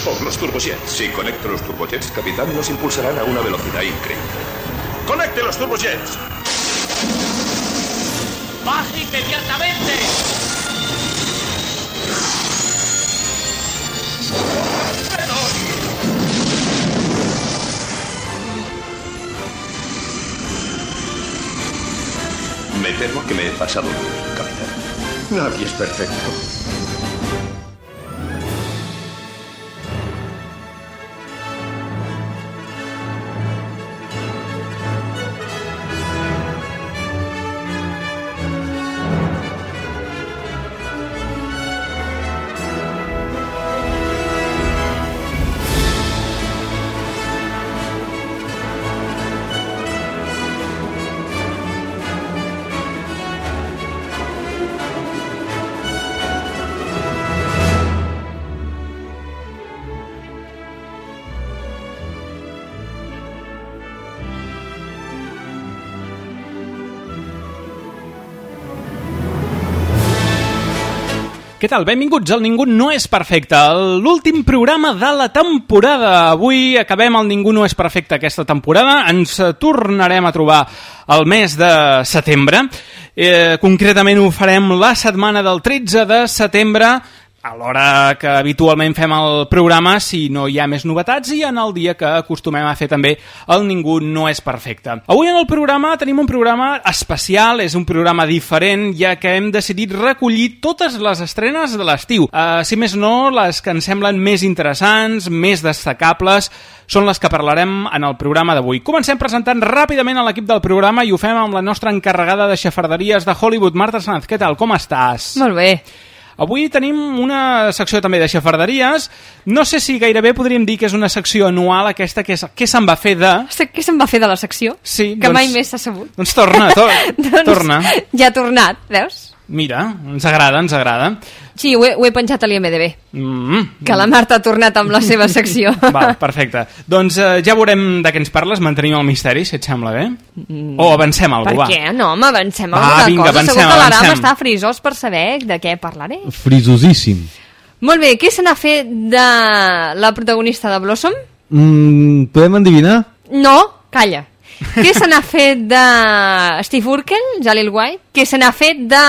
Spock, los turbojets. Si conecto los turbojets, capitán, nos impulsarán a una velocidad increíble. ¡Conecte los turbojets! ¡Baje inmediatamente! Me temo que me he pasado, capitán. Nadie es perfecto. Què tal? Benvinguts al Ningú no és perfecte, l'últim programa de la temporada. Avui acabem el Ningú no és perfecte aquesta temporada. Ens tornarem a trobar el mes de setembre. Eh, concretament ho farem la setmana del 13 de setembre a l'hora que habitualment fem el programa si no hi ha més novetats i en el dia que acostumem a fer també el Ningú no és perfecte. Avui en el programa tenim un programa especial, és un programa diferent ja que hem decidit recollir totes les estrenes de l'estiu. Uh, si més no, les que ens semblen més interessants, més destacables, són les que parlarem en el programa d'avui. Comencem presentant ràpidament a l'equip del programa i ho fem amb la nostra encarregada de xafarderies de Hollywood, Marta Sanz. Què tal? Com estàs? Molt bé. Avui tenim una secció també de xafarderies. No sé si gairebé podríem dir que és una secció anual aquesta, que és què se'n va fer de... Què se'n va fer de la secció? Sí, que doncs- mai més s'ha sabut. Doncs torna, to doncs, torna. Ja ha tornat, veus? Mira, ens agrada, ens agrada. Sí, ho he, ho he penjat a l'IMDB. Mm. Que la Marta ha tornat amb la seva secció. Val, perfecte. Doncs eh, ja veurem de què ens parles, mantenim el misteri, si et sembla bé. O avancem Per alguna què? No, home, avancem Va, alguna vinga, cosa. avancem, Segur que l'Aram avancem. està frisós per saber de què parlaré. Frisosíssim. Molt bé, què se n'ha fet de la protagonista de Blossom? Mm, podem endivinar? No, calla. Què se n'ha fet de Steve Urkel, Jalil White? Què se n'ha fet de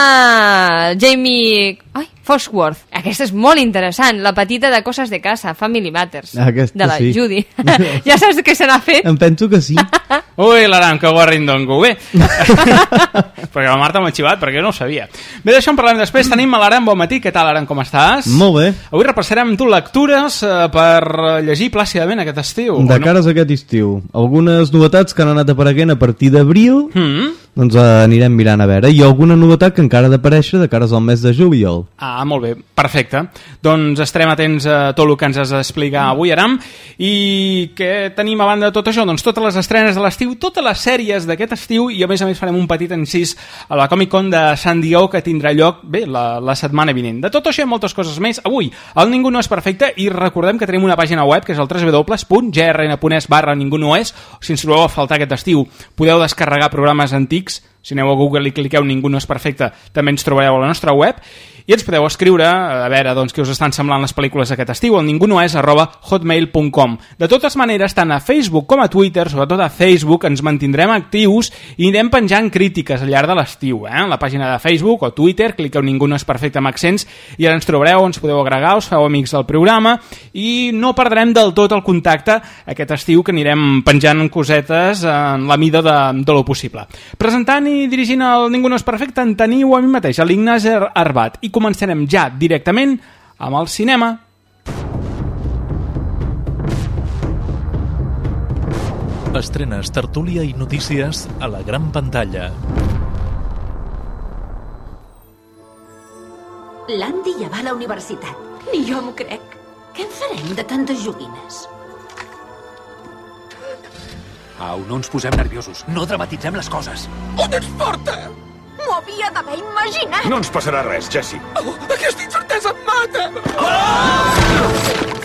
Jamie... Ai, Foxworth. Aquesta és molt interessant, la petita de Coses de Casa, Family Matters, Aquesta de la sí. Judy. ja saps què se n'ha fet? Em penso que sí. Ui, l'Aram, que guarrindongo. Bé, perquè la Marta m'ha xivat, perquè jo no ho sabia. Bé, d'això en parlem després. Tenim l'Aram, bon matí. Què tal, Aram, com estàs? Molt bé. Avui repassarem amb tu lectures eh, per llegir plàcidament aquest estiu. De no? cares a aquest estiu. Algunes novetats que han anat apareguent a partir d'abril, Mm? Doncs eh, anirem mirant a veure. I alguna novetat que encara ha d'aparèixer de cares al mes de juliol. Ah, molt bé, perfecte. Doncs estarem atents a tot el que ens has d'explicar avui, Aram. I què tenim a banda de tot això? Doncs totes les estrenes de l'estiu, totes les sèries d'aquest estiu i a més a més farem un petit encís a la Comic Con de San Diego que tindrà lloc, bé, la, la setmana vinent. De tot això i moltes coses més, avui el Ningú no és perfecte i recordem que tenim una pàgina web que és el www.grn.es barra Ningú no és, si ens trobeu a faltar aquest estiu podeu descarregar programes antics weeks si aneu a Google i cliqueu Ningú no és perfecte, també ens trobareu a la nostra web i ens podeu escriure a veure doncs, què us estan semblant les pel·lícules aquest estiu al ningunoes arroba hotmail.com De totes maneres, tant a Facebook com a Twitter, sobretot a Facebook, ens mantindrem actius i anirem penjant crítiques al llarg de l'estiu. Eh? La pàgina de Facebook o Twitter, cliqueu Ningú no és perfecte amb accents i ara ens trobareu, ens podeu agregar, us feu amics del programa i no perdrem del tot el contacte aquest estiu que anirem penjant cosetes en la mida de, de lo possible. Presentant i dirigint el Ningú no és perfecte en teniu a mi mateix, a l'Ignasi Arbat i començarem ja directament amb el cinema. Estrenes, tertúlia i notícies a la gran pantalla. L'Andy ja va a la universitat. Ni jo m'ho crec. Què en farem de tantes joguines? Au, no ens posem nerviosos. No dramatitzem les coses. On ens porta? M'ho havia d'haver imaginat. No ens passarà res, Jesse. Oh, aquesta incertesa em mata. Tu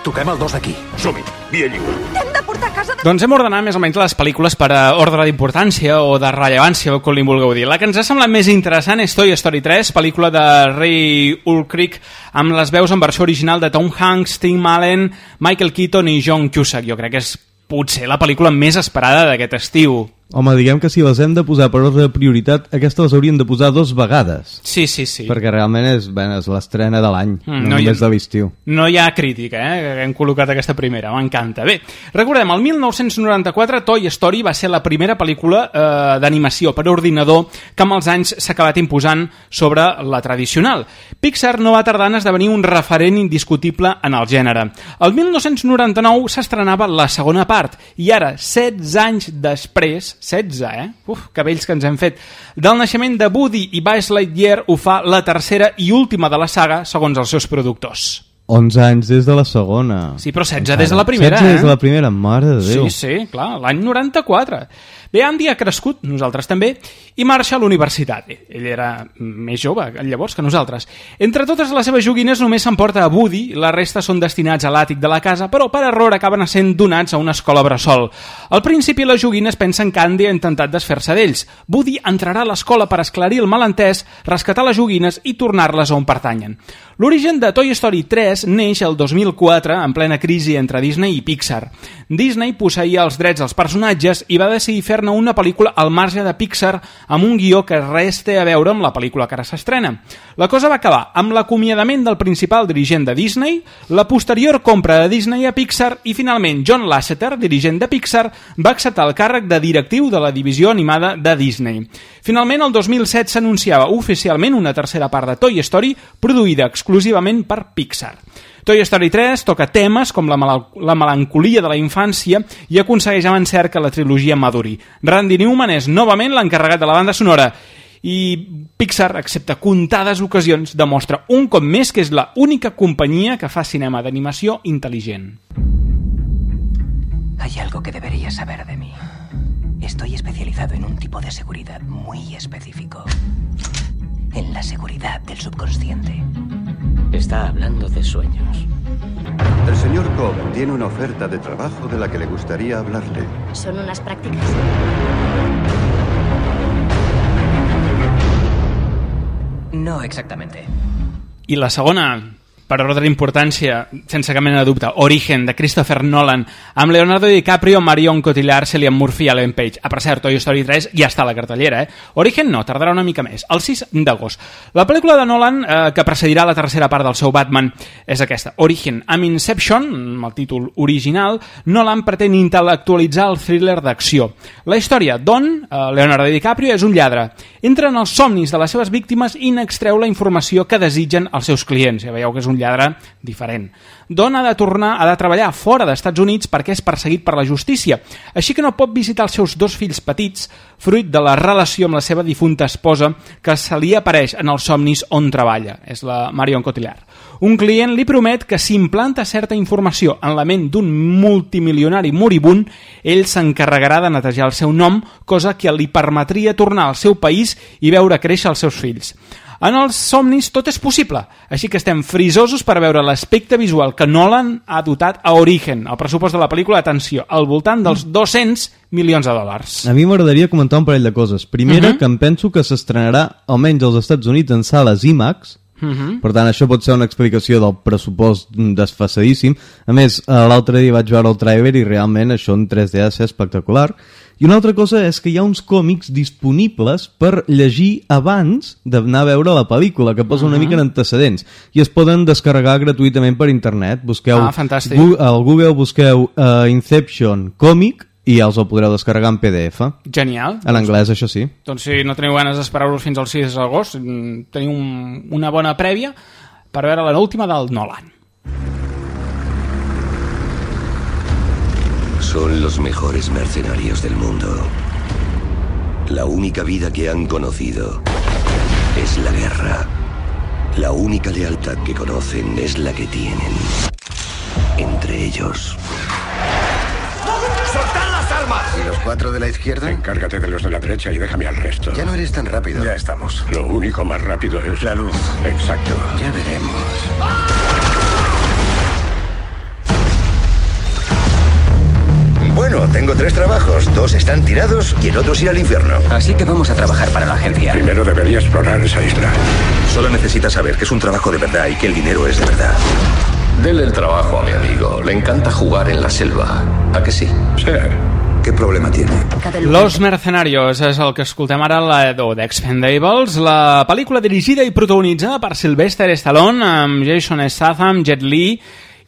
Toquem el dos d'aquí. Som-hi. Via lliure. T'hem de portar a casa de... Doncs hem ordenat més o menys les pel·lícules per a ordre d'importància o de rellevància, o com li vulgueu dir. La que ens ha semblat més interessant és Toy Story 3, pel·lícula de Ray Ulrich, amb les veus en versió original de Tom Hanks, Tim Allen, Michael Keaton i John Cusack. Jo crec que és potser la pel·lícula més esperada d'aquest estiu. Home, diguem que si les hem de posar per ordre de prioritat, aquestes les haurien de posar dos vegades. Sí, sí, sí. Perquè realment és, bé, és l'estrena de l'any, Mm, no hi només de l'estiu. No hi ha crítica, eh, que hem col·locat aquesta primera, m'encanta. Bé, recordem, el 1994 Toy Story va ser la primera pel·lícula eh, d'animació per ordinador que amb els anys s'ha acabat imposant sobre la tradicional. Pixar no va tardar en esdevenir un referent indiscutible en el gènere. El 1999 s'estrenava la segona part i ara, 16 anys després, 16, eh? Uf, que vells que ens hem fet. Del naixement de Woody i Buzz Lightyear ho fa la tercera i última de la saga, segons els seus productors. 11 anys des de la segona. Sí, però 16 des de la primera, 16 des eh? de la primera, mare de Déu. Sí, sí, clar, l'any 94. Bé, Andy ha crescut, nosaltres també, i marxa a la universitat. Ell era més jove llavors que nosaltres. Entre totes les seves joguines només s'emporta a Woody, la resta són destinats a l'àtic de la casa, però per error acaben sent donats a una escola bressol. Al principi les joguines pensen que Andy ha intentat desfer-se d'ells. Woody entrarà a l'escola per esclarir el malentès, rescatar les joguines i tornar-les a on pertanyen. L'origen de Toy Story 3 neix el 2004 en plena crisi entre Disney i Pixar. Disney posseïa els drets als personatges i va decidir fer-ne una pel·lícula al marge de Pixar amb un guió que res té a veure amb la pel·lícula que ara s'estrena. La cosa va acabar amb l'acomiadament del principal dirigent de Disney, la posterior compra de Disney a Pixar i finalment John Lasseter, dirigent de Pixar, va acceptar el càrrec de directiu de la divisió animada de Disney. Finalment, el 2007 s'anunciava oficialment una tercera part de Toy Story produïda exclusivament per Pixar. Toy Story 3 toca temes com la, la melancolia de la infància i aconsegueix amb encert que la trilogia maduri. Randy Newman és novament l'encarregat de la banda sonora i Pixar, excepte comptades ocasions, demostra un cop més que és la única companyia que fa cinema d'animació intel·ligent. Hay algo que deberías saber de mí. Estoy especializado en un tipo de seguridad muy específico. En la seguridad del subconsciente. Está hablando de sueños. El señor Cobb tiene una oferta de trabajo de la que le gustaría hablarle. Son unas prácticas. No exactamente. I la segona, per ordre d'importància, sense cap mena de dubte, Origen, de Christopher Nolan, amb Leonardo DiCaprio, Marion Cotillard, Cillian Murphy i Ellen Page. Ah, per cert, Toy Story 3 ja està a la cartellera, eh? Origen no, tardarà una mica més, el 6 d'agost. La pel·lícula de Nolan, eh, que precedirà la tercera part del seu Batman, és aquesta, Origen. Amb Inception, el títol original, Nolan pretén intel·lectualitzar el thriller d'acció. La història, Don, eh, Leonardo DiCaprio, és un lladre. Entra en els somnis de les seves víctimes i n'extreu la informació que desitgen els seus clients. Ja veieu que és un lladre diferent. Don ha de tornar, ha de treballar fora d'Estats Units perquè és perseguit per la justícia, així que no pot visitar els seus dos fills petits, fruit de la relació amb la seva difunta esposa que se li apareix en els somnis on treballa, és la Marion Cotillard. Un client li promet que si implanta certa informació en la ment d'un multimilionari moribund, ell s'encarregarà de netejar el seu nom, cosa que li permetria tornar al seu país i veure créixer els seus fills. En els somnis tot és possible, així que estem frisosos per veure l'aspecte visual que Nolan ha dotat a Origen, el pressupost de la pel·lícula, atenció, al voltant dels 200 milions de dòlars. A mi m'agradaria comentar un parell de coses. Primera, Mhm. que em penso que s'estrenarà almenys als Estats Units en sales IMAX, Mhm. per tant això pot ser una explicació del pressupost desfasadíssim. A més, eh, l'altre dia vaig veure el trailer i realment això en 3D ha de ser espectacular. I una altra cosa és que hi ha uns còmics disponibles per llegir abans d'anar a veure la pel·lícula, que posa una Mhm. mica en antecedents. I es poden descarregar gratuïtament per internet. Busqueu Ah, fantàstic. Gu- al Google busqueu uh, Inception còmic i ja us el podreu descarregar en PDF. Genial. En anglès, això sí. Doncs si no teniu ganes d'esperar-vos fins al 6 d'agost, mm, teniu un, una bona prèvia per veure l'última del Nolan. Son los mejores mercenarios del mundo. La única vida que han conocido es la guerra. La única lealtad que conocen es la que tienen entre ellos. ¡Soltad ¿Y los cuatro de la izquierda? Encárgate de los de la derecha y déjame al resto. Ya no eres tan rápido. Ya estamos. Lo único más rápido es la luz. Exacto. Ya veremos. Bueno, tengo tres trabajos. Dos están tirados y el otro es ir al infierno. Así que vamos a trabajar para la agencia. Primero debería explorar esa isla. Solo necesitas saber que es un trabajo de verdad y que el dinero es de verdad. Dele el trabajo a mi amigo. Le encanta jugar en la selva. ¿A que sí? Sí. Què problema tiene? Los Mercenarios és el que escoltem ara la o d'Expendables, la pel·lícula dirigida i protagonitzada per Sylvester Stallone amb Jason Statham, Jet Li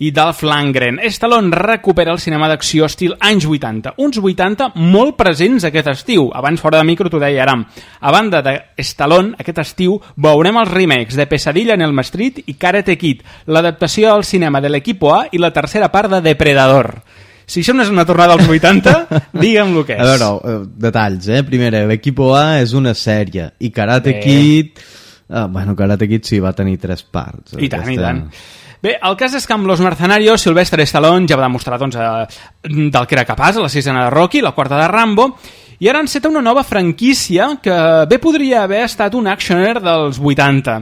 i Dolph Lundgren. Stallone recupera el cinema d'acció estil anys 80, uns 80 molt presents aquest estiu. Abans fora de micro t'ho deia Aram. A banda de Stallone, aquest estiu veurem els remakes de Pesadilla en el Street i Karate Kid, l'adaptació al cinema de l'Equipo A i la tercera part de Depredador. Si això no és una tornada als 80, digue'm el que és. A veure, eh, detalls, eh? Primera, l'Equipo A és una sèrie i Karate Bé. Kid... Ah, bueno, Karate Kid sí, va tenir tres parts. I tant, i tant. Bé, el cas és que amb Los Mercenarios, Sylvester Stallone ja va demostrar doncs, eh, del que era capaç a la sisena de Rocky, la quarta de Rambo, i ara enceta una nova franquícia que bé podria haver estat un actioner dels 80.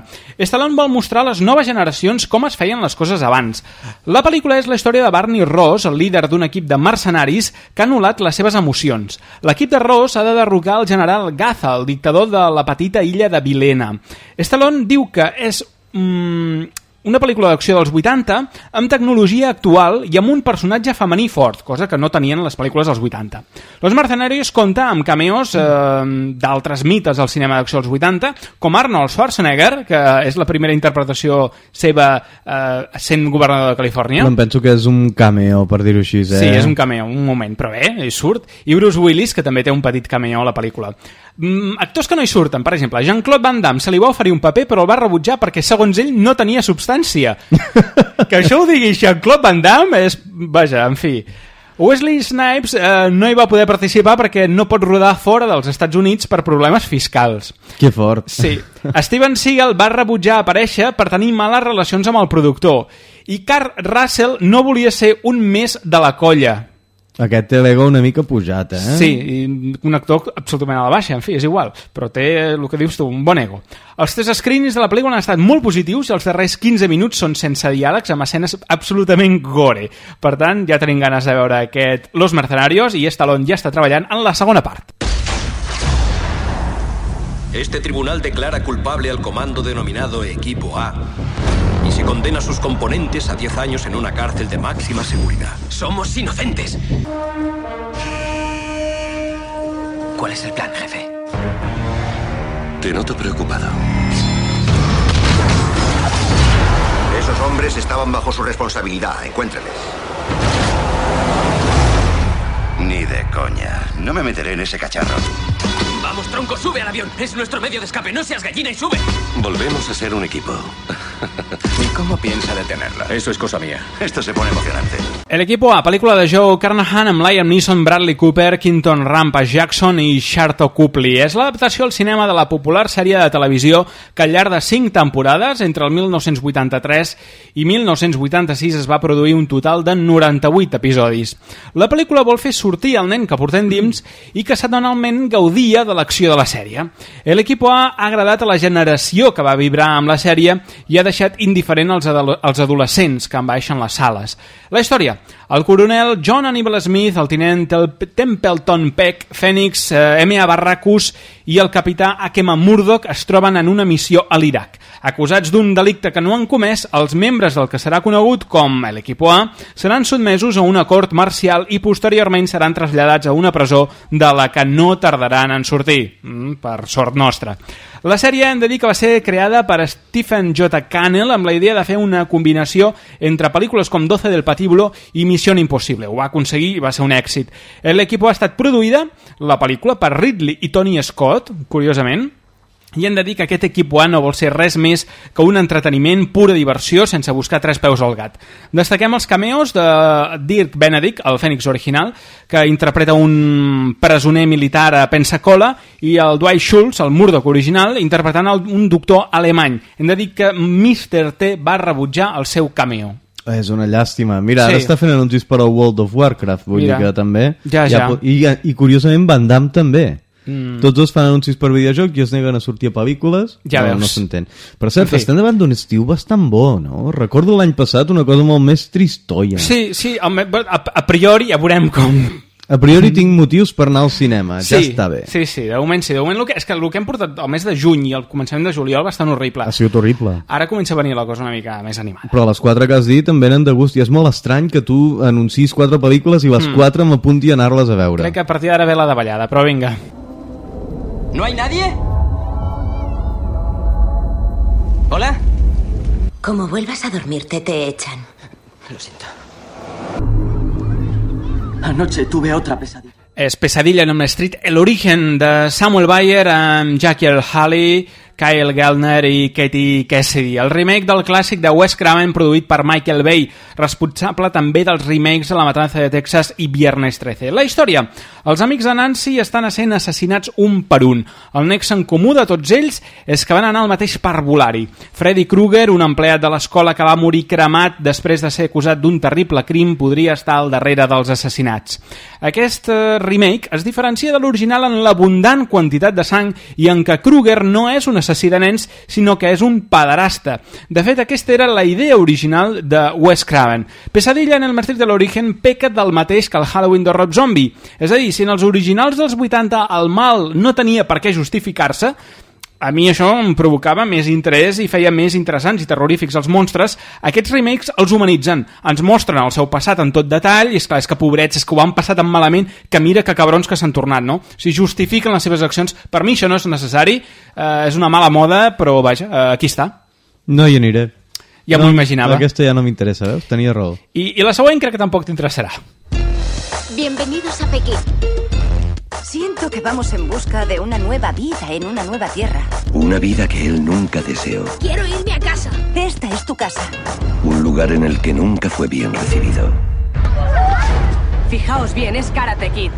Stallone vol mostrar a les noves generacions com es feien les coses abans. La pel·lícula és la història de Barney Ross, el líder d'un equip de mercenaris que ha anul·lat les seves emocions. L'equip de Ross ha de derrocar el general Gaza, el dictador de la petita illa de Vilena. Stallone diu que és mm, una pel·lícula d'acció dels 80 amb tecnologia actual i amb un personatge femení fort, cosa que no tenien les pel·lícules dels 80. Los Mercenarios compta amb cameos eh, d'altres mites del cinema d'acció dels 80, com Arnold Schwarzenegger, que és la primera interpretació seva eh, sent governador de Califòrnia. Em penso que és un cameo, per dir-ho així, eh? Sí, és un cameo, un moment, però bé, hi surt. I Bruce Willis, que també té un petit cameo a la pel·lícula. Mm, actors que no hi surten, per exemple, Jean-Claude Van Damme se li va oferir un paper però el va rebutjar perquè segons ell no tenia substància. que això ho digui Jean-Claude Van Damme és... Vaja, en fi... Wesley Snipes eh, no hi va poder participar perquè no pot rodar fora dels Estats Units per problemes fiscals. Que fort. Sí. Steven Seagal va rebutjar aparèixer per tenir males relacions amb el productor i Carl Russell no volia ser un més de la colla. Aquest té l'ego una mica pujat, eh? Sí, i un actor absolutament a la baixa, en fi, és igual, però té el que dius tu, un bon ego. Els tres screenings de la pel·lícula han estat molt positius i els darrers 15 minuts són sense diàlegs, amb escenes absolutament gore. Per tant, ja tenim ganes de veure aquest Los Mercenarios i Stallone ja està treballant en la segona part. Este tribunal declara culpable al comando denominado Equipo A se condena a sus componentes a 10 años en una cárcel de máxima seguridad. Somos inocentes. ¿Cuál es el plan, jefe? Te noto preocupado. Esos hombres estaban bajo su responsabilidad. Encuéntreles. Ni de coña. No me meteré en ese cacharro. Vamos, tronco, sube al avión. Es nuestro medio de escape. No seas gallina y sube. Volvemos a ser un equipo. ¿Y cómo piensa detenerla? Eso es cosa mía. Esto se pone emocionante. El equipo A, pel·lícula de Joe Carnahan amb Liam Neeson, Bradley Cooper, Quinton Rampa Jackson i Sharto Copley. És l'adaptació al cinema de la popular sèrie de televisió que al llarg de 5 temporades, entre el 1983 i 1986, es va produir un total de 98 episodis. La pel·lícula vol fer sortir el nen que portem dins i que setmanalment gaudia de l'acció de la sèrie. L'equip A ha agradat a la generació que va vibrar amb la sèrie i ha deixat indiferent adol als adolescents que envaixen les sales. La història. El coronel John Hannibal Smith, el tinent Templeton Peck, Phoenix, eh, M.A. Barracus i el capità Akema Murdoch es troben en una missió a l'Iraq. Acusats d'un delicte que no han comès, els membres del que serà conegut com l'Equipo A seran sotmesos a una cort marcial i posteriorment seran traslladats a una presó de la que no tardaran en sortir, mm, per sort nostra. La sèrie hem de dir que va ser creada per Stephen J. Cannell amb la idea de fer una combinació entre pel·lícules com 12 del Patíbulo i Missió Impossible. Ho va aconseguir i va ser un èxit. L'equip ha estat produïda, la pel·lícula, per Ridley i Tony Scott, curiosament, i hem de dir que aquest equip A no vol ser res més que un entreteniment pura diversió sense buscar tres peus al gat. Destaquem els cameos de Dirk Benedict, el Fènix original, que interpreta un presoner militar a Pensacola, i el Dwight Schultz, el Murdoch original, interpretant el, un doctor alemany. Hem de dir que Mr. T va rebutjar el seu cameo. És una llàstima. Mira, ara Sí. està fent anuncis per al World of Warcraft, vull Mira. dir que també... Ja, ja. po- I, I curiosament Van Damme també. Mm. Tots dos fan anuncis per videojoc i es neguen a sortir a pel·lícules. Ja no, veus. no s'entén. Per cert, En fi. estem davant d'un estiu bastant bo, no? Recordo l'any passat una cosa molt més tristoia. Sí, sí, a, a priori ja veurem com, A priori tinc motius per anar al cinema, ja està bé. Sí, sí, de moment sí. De moment el que, és que el que hem portat el mes de juny i el començament de juliol va estar horrible. Ha sigut horrible. Ara comença a venir la cosa una mica més animada. Però les quatre que has dit em venen de gust i és molt estrany que tu anuncis quatre pel·lícules i les Mm. quatre m'apunti a anar-les a veure. Crec que a partir d'ara ve la davallada, però vinga. ¿No hay nadie? ¿Hola? Como vuelvas a dormirte, te echan. Lo siento. Anoche tuve otra pesadilla. És Pesadilla en Elm Street, el origen de Samuel Bayer amb Jackie Earl Haley, Kyle Gellner i Katie Cassidy. El remake del clàssic de Wes Craven produït per Michael Bay, responsable també dels remakes de La Matanza de Texas i Viernes 13. La història. Els amics de Nancy estan sent assassinats un per un. El nexe en comú de tots ells és que van anar al mateix parvulari. Freddy Krueger, un empleat de l'escola que va morir cremat després de ser acusat d'un terrible crim, podria estar al darrere dels assassinats. Aquest eh, remake es diferencia de l'original en l'abundant quantitat de sang i en què Krueger no és un assassí de nens, sinó que és un pederasta. De fet, aquesta era la idea original de Wes Craven. Pesadilla en el Street de l'origen peca del mateix que el Halloween de Rob Zombie. És a dir, si en els originals dels 80 el mal no tenia per què justificar-se, a mi això em provocava més interès i feia més interessants i terrorífics els monstres. Aquests remakes els humanitzen, ens mostren el seu passat en tot detall, i és clar, és que pobrets, és que ho han passat tan malament que mira que cabrons que s'han tornat, no? Si justifiquen les seves accions, per mi això no és necessari, eh, és una mala moda, però vaja, eh, aquí està. No hi aniré. Ja no, m'ho imaginava. Aquesta ja no m'interessa, veus? Tenia raó. I, I la següent crec que tampoc t'interessarà. Bienvenidos a Pekín. Siento que vamos en busca de una nueva vida en una nueva tierra. Una vida que él nunca deseó. Quiero irme a casa. Esta es tu casa. Un lugar en el que nunca fue bien recibido. Fijaos bien, es Karate Kid.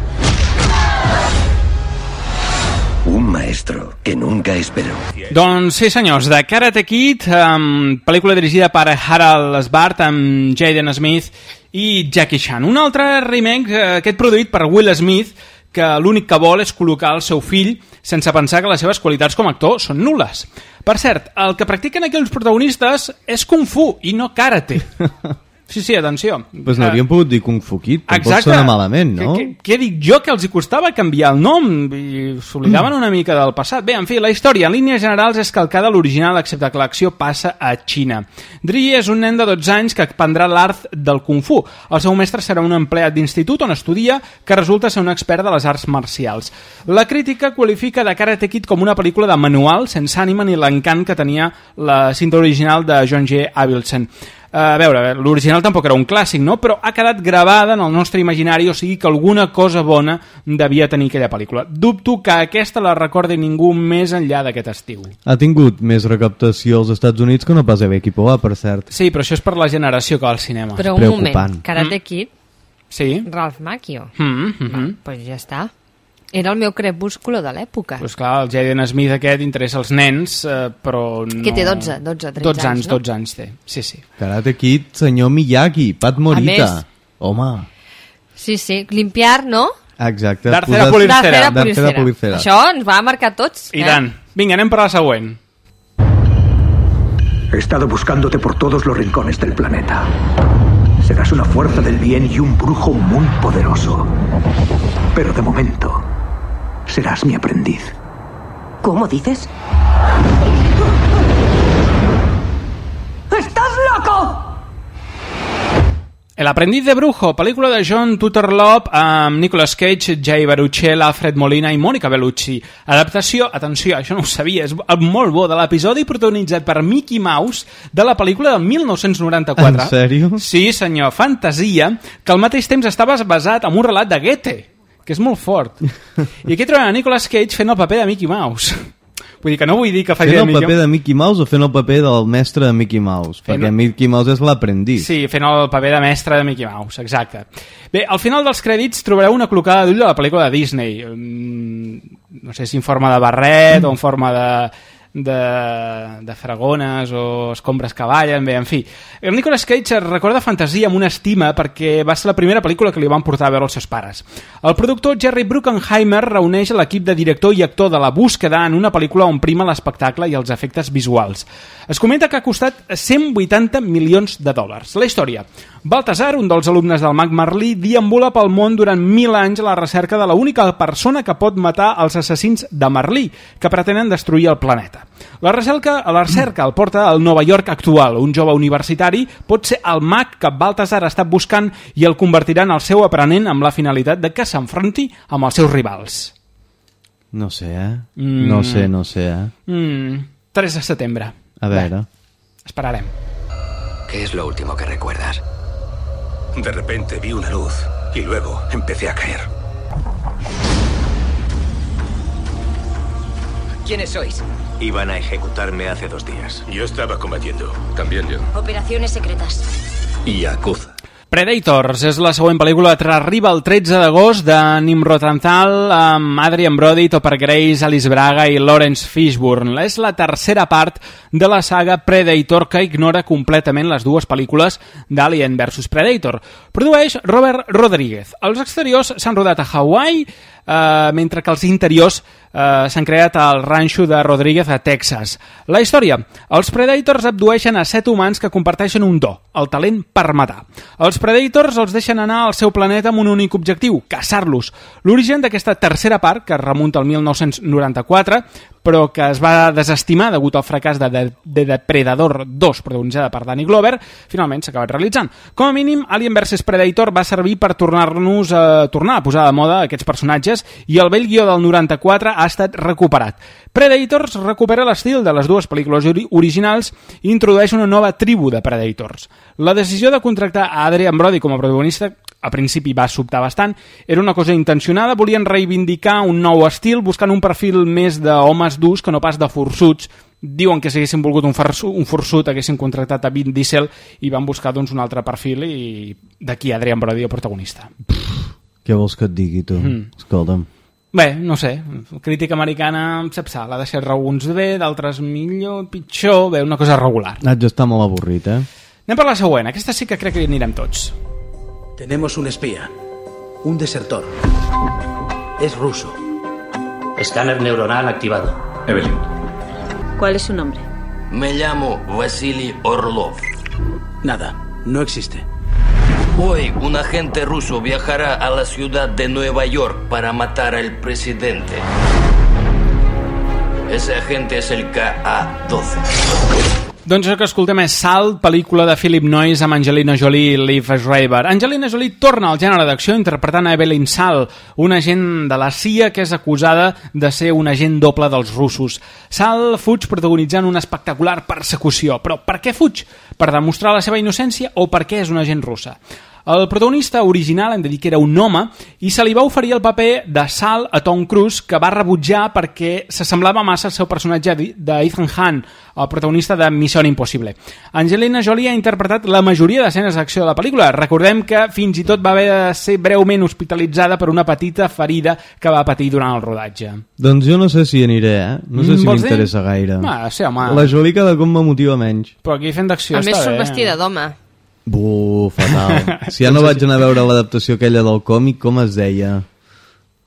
Un maestro que nunca esperó. Doncs sí, senyors, de Karate Kid, um, pel·lícula dirigida per Harold Svart amb Jaden Smith i Jackie Chan. Un altre remake, eh, aquest produït per Will Smith, que l'únic que vol és col·locar el seu fill sense pensar que les seves qualitats com a actor són nules. Per cert, el que practiquen aquí els protagonistes és Kung Fu i no Karate. Sí, sí, atenció. Pues n'hauríem pogut dir Kung Fu Kid, tampoc Exacte. sona malament, no? Què, dic jo que els hi costava canviar el nom i s'oblidaven una mica del passat? Bé, en fi, la història en línies generals és calcada a l'original excepte que l'acció passa a Xina. Dri és un nen de 12 anys que aprendrà l'art del Kung Fu. El seu mestre serà un empleat d'institut on estudia que resulta ser un expert de les arts marcials. La crítica qualifica de Karate Kid com una pel·lícula de manual sense ànima ni l'encant que tenia la cinta original de John G. Avildsen. A veure, l'original tampoc era un clàssic, no? Però ha quedat gravada en el nostre imaginari, o sigui que alguna cosa bona devia tenir aquella pel·lícula. Dubto que aquesta la recordi ningú més enllà d'aquest estiu. Ha tingut més recaptació als Estats Units que no pas a Equipo A, per cert. Sí, però això és per la generació que va al cinema. Però un Preocupant. moment, Karate Kid, Sí. Ralph Macchio. Mm -hmm. Pues ja està. Era el meu crepúsculo de l'època. Pues clar, el Jaden Smith aquest interessa els nens, eh, però no... Que té 12, 12, 13 12 anys, no? 12 anys té, sí, sí. Karate Kid, senyor Miyagi, Pat Morita. Més- Home, Sí, sí, limpiar, no? exacte. Darcera Policera. Darcera Policera. Això ens va marcar tots. I tant. Vinga, anem per la següent. He estado buscándote por todos los rincones del planeta. Serás una fuerza del bien y un brujo muy poderoso. Pero de momento, serás mi aprendiz. ¿Cómo dices? ¡Estás loco! El aprendiz de brujo, pel·lícula de John Turturlop amb Nicolas Cage, Jay Baruchel, Alfred Molina i Mónica Bellucci. Adaptació, atenció, això no ho sabia, és molt bo, de l'episodi protagonitzat per Mickey Mouse de la pel·lícula del 1994. En sèrio? Sí, senyor, fantasia, que al mateix temps estava basat en un relat de Goethe, que és molt fort. I aquí trobem a Nicolas Cage fent el paper de Mickey Mouse. Vull dir que no vull dir que faci Fent el paper de Mickey Mouse o fent el paper del mestre de Mickey Mouse? Fent- Perquè Mickey Mouse és l'aprendiz. Sí, fent el paper de mestre de Mickey Mouse, exacte. Bé, al final dels crèdits trobareu una clocada d'ull de la pel·lícula de Disney. Mm, No sé si en forma de barret o en forma de de, de fragones o escombres que ballen, bé, en fi. El Nicolas Cage recorda fantasia amb una estima perquè va ser la primera pel·lícula que li van portar a veure els seus pares. El productor Jerry Bruckheimer reuneix l'equip de director i actor de la búsqueda en una pel·lícula on prima l'espectacle i els efectes visuals. Es comenta que ha costat 180 milions de dòlars. La història. Baltasar, un dels alumnes del mag Merlí, deambula pel món durant mil anys a la recerca de l'única persona que pot matar els assassins de Merlí, que pretenen destruir el planeta. La recerca, la recerca el porta al Nova York actual. Un jove universitari pot ser el mag que Baltasar ha estat buscant i el convertirà en el seu aprenent amb la finalitat de que s'enfronti amb els seus rivals. No sé, eh? Mm. No sé, no sé, eh? Mm, 3 de setembre. A veure... Esperarem. ¿Qué es lo último que recuerdas? De repente vi una luz y luego empecé a caer. ¿Quiénes sois? Iban a ejecutarme hace dos días. Yo estaba combatiendo. También yo. Operaciones secretas. Y Yakuza. Predators és la següent pel·lícula que arriba el 13 d'agost de Nimrod Antal amb Adrian Brody, Topper Grace, Alice Braga i Lawrence Fishburne. És la tercera part de la saga Predator que ignora completament les dues pel·lícules d'Alien vs Predator. Produeix Robert Rodríguez. Els exteriors s'han rodat a Hawaii, eh, mentre que els interiors eh, s'han creat al ranxo de Rodríguez a Texas. La història. Els Predators abdueixen a set humans que comparteixen un do, el talent per matar. Els Predators els deixen anar al seu planeta amb un únic objectiu, caçar-los. L'origen d'aquesta tercera part, que remunta al 1994, però que es va desestimar degut al fracàs de, de, de Depredador 2, protagonitzada per Danny Glover, finalment s'ha acabat realitzant. Com a mínim, Alien vs Predator va servir per tornar-nos a tornar a posar de moda aquests personatges i el vell guió del 94 ha estat recuperat. Predators recupera l'estil de les dues pel·lícules ori originals i introdueix una nova tribu de Predators. La decisió de contractar a Adrian Brody com a protagonista a principi va sobtar bastant, era una cosa intencionada, volien reivindicar un nou estil buscant un perfil més d'homes durs que no pas de forçuts. Diuen que si haguessin volgut un, forçut, un forçut haguessin contractat a Vin Diesel i van buscar doncs, un altre perfil i d'aquí Adrian Brody el protagonista. Què vols que et digui, tu? Mm. Escolta'm. Bé, no sé, crítica americana sap l'ha deixat alguns bé, d'altres millor, pitjor, bé, una cosa regular. Haig d'estar molt avorrit, eh? Anem per la següent, aquesta sí que crec que hi anirem tots. Tenemos un espía. Un desertor. Es ruso. Escáner neuronal activado. Evelyn. ¿Cuál es su nombre? Me llamo Vasily Orlov. Nada, no existe. Hoy un agente ruso viajará a la ciudad de Nueva York para matar al presidente. Ese agente es el KA-12. Doncs el que escoltem és Salt, pel·lícula de Philip Noyce amb Angelina Jolie i Liv Schreiber. Angelina Jolie torna al gènere d'acció interpretant a Evelyn Sal, un agent de la CIA que és acusada de ser un agent doble dels russos. Sal fuig protagonitzant una espectacular persecució. Però per què fuig? Per demostrar la seva innocència o perquè és una agent russa? El protagonista original, hem de dir que era un home, i se li va oferir el paper de Sal a Tom Cruise, que va rebutjar perquè s'assemblava massa al seu personatge d'Ethan Hunt, el protagonista de Missió Impossible. Angelina Jolie ha interpretat la majoria d'escenes d'acció de la pel·lícula. Recordem que fins i tot va haver de ser breument hospitalitzada per una petita ferida que va patir durant el rodatge. Doncs jo no sé si aniré, eh? No sé Mm, si m'interessa gaire. Ah, sí, home. La Jolie cada cop me motiva menys. Però aquí fent d'acció A més, està surt bé. vestida d'home. Buh, fatal. Si ja no vaig anar a veure l'adaptació aquella del còmic, com es deia?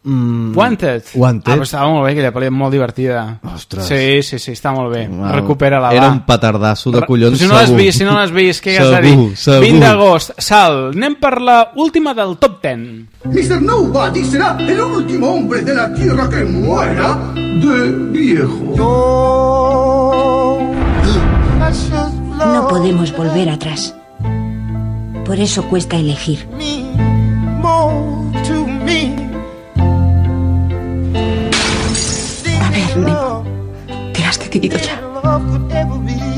Mm, Wanted. Wanted. Ah, però estava molt bé, aquella pel·li molt divertida. Ostres. Sí, sí, sí, està molt bé. Wow. Recupera-la, va. Era un petardasso de collons, Si no l'has segur. vist, si no l'has vist, què has de dir? segur. 20 d'agost, Sal, anem per la última del top 10. Mr. Nobody será el último hombre de la Tierra que muera de viejo. No podemos volver atrás. Por eso cuesta elegir. A ver, Nemo, ¿te has decidido ya?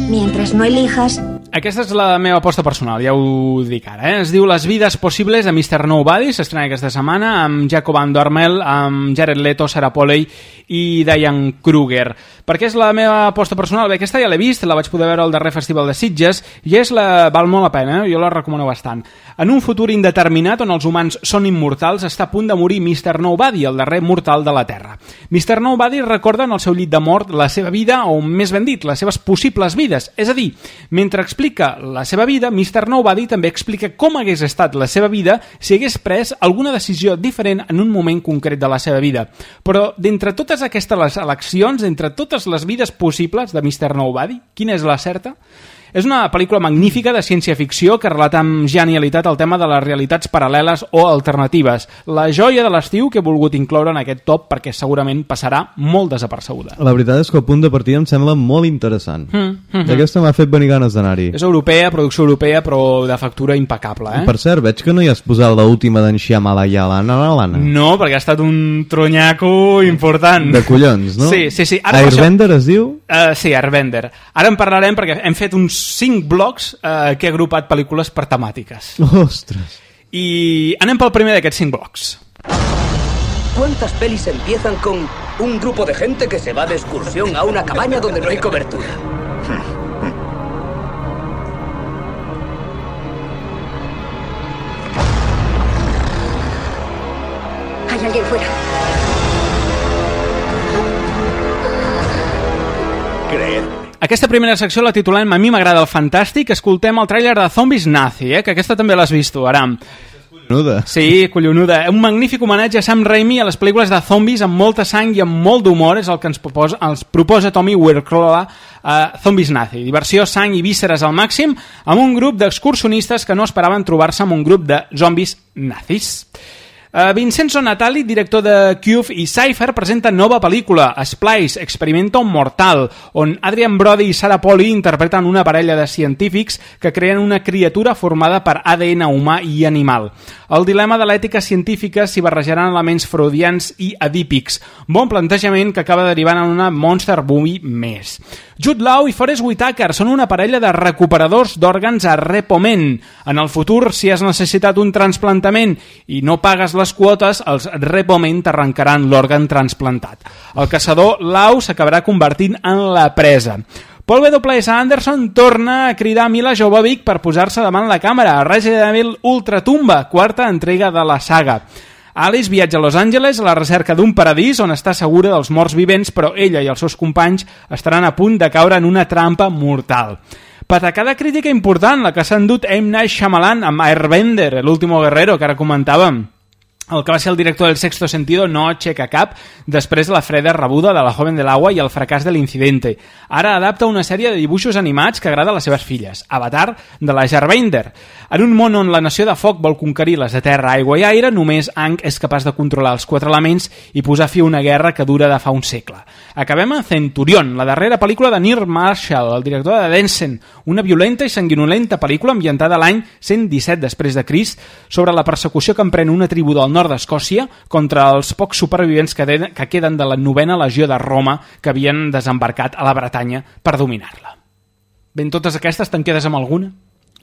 Mientras no elijas, Aquesta és la meva aposta personal, ja ho dic ara. Eh? Es diu Les vides possibles de Mr. Nobody, s'estrena aquesta setmana amb Jacob Van Dormel, amb Jared Leto, Sarah Polley i Diane Kruger. Perquè és la meva aposta personal. Bé, aquesta ja l'he vist, la vaig poder veure al darrer festival de Sitges, i és la... val molt la pena, eh? jo la recomano bastant. En un futur indeterminat on els humans són immortals, està a punt de morir Mr. Nobody, el darrer mortal de la Terra. Mr. Nobody recorda en el seu llit de mort la seva vida, o més ben dit, les seves possibles vides. És a dir, mentre explica la seva vida, Mr. Nobody també explica com hagués estat la seva vida si hagués pres alguna decisió diferent en un moment concret de la seva vida. Però d'entre totes aquestes eleccions, entre totes les vides possibles de Mr. Nobody, quina és la certa? És una pel·lícula magnífica de ciència-ficció que relata amb genialitat el tema de les realitats paral·leles o alternatives. La joia de l'estiu que he volgut incloure en aquest top perquè segurament passarà molt desapercebuda. La veritat és que el punt de partida em sembla molt interessant. Mm, mm, I aquesta m'ha fet venir ganes d'anar-hi. És europea, producció europea, però de factura impecable, eh? Per cert, veig que no hi has posat l'última d'en Shyamalan Lana. No, perquè ha estat un tronyaco important. De collons, no? Sí, sí, sí. Airbender es diu? Uh, sí, Airbender. Ara en parlarem perquè hem fet uns 5 blocs uh, que he agrupat pel·lícules per temàtiques. Ostres. I anem pel primer d'aquests 5 blocs. ¿Cuántas pelis empiezan con un grupo de gente que se va de excursión a una cabaña donde no hay cobertura? Hay alguien fuera. Creed. Aquesta primera secció la titulem A mi m'agrada el fantàstic. Escoltem el tràiler de Zombies Nazi, eh? que aquesta també l'has vist tu, Aram. Collonuda. Sí, collonuda. Un magnífic homenatge a Sam Raimi a les pel·lícules de zombis amb molta sang i amb molt d'humor és el que ens proposa, ens proposa Tommy Wirkola a Zombies Nazi. Diversió, sang i vísceres al màxim amb un grup d'excursionistes que no esperaven trobar-se amb un grup de zombis nazis. Uh, Vincenzo Natali, director de Cube i Cypher, presenta nova pel·lícula, Splice, Experimento Mortal, on Adrian Brody i Sarah Polly interpreten una parella de científics que creen una criatura formada per ADN humà i animal. El dilema de l'ètica científica s'hi barrejaran elements freudians i adípics. Bon plantejament que acaba derivant en una monster movie més. Jude Law i Forrest Whitaker són una parella de recuperadors d'òrgans a Repoment. En el futur, si has necessitat un transplantament i no pagues les quotes, els Repoment t'arrencaran l'òrgan transplantat. El caçador Law s'acabarà convertint en la presa. Paul W.S. Anderson torna a cridar Mila Jovovich per posar-se davant la càmera a Resident Evil Ultratumba, quarta entrega de la saga. Alice viatja a Los Angeles a la recerca d'un paradís on està segura dels morts vivents, però ella i els seus companys estaran a punt de caure en una trampa mortal. Patacada crítica important, la que s'ha endut M. Night Shyamalan amb Airbender, l'último guerrero, que ara comentàvem. El que va ser el director del Sexto Sentido no aixeca cap després de la freda rebuda de la Joven del Agua i el fracàs de l'incidente. Ara adapta una sèrie de dibuixos animats que agrada a les seves filles, Avatar, de la Jarbeinder. En un món on la nació de foc vol conquerir les de terra, aigua i aire, només Ang és capaç de controlar els quatre elements i posar fi a una guerra que dura de fa un segle. Acabem amb Centurion, la darrera pel·lícula de Neil Marshall, el director de Densen, una violenta i sanguinolenta pel·lícula ambientada l'any 117 després de Crist sobre la persecució que emprèn una tribu del nord d'Escòcia contra els pocs supervivents que, de, que queden de la novena legió de Roma que havien desembarcat a la Bretanya per dominar-la. Ben, totes aquestes te'n quedes amb alguna?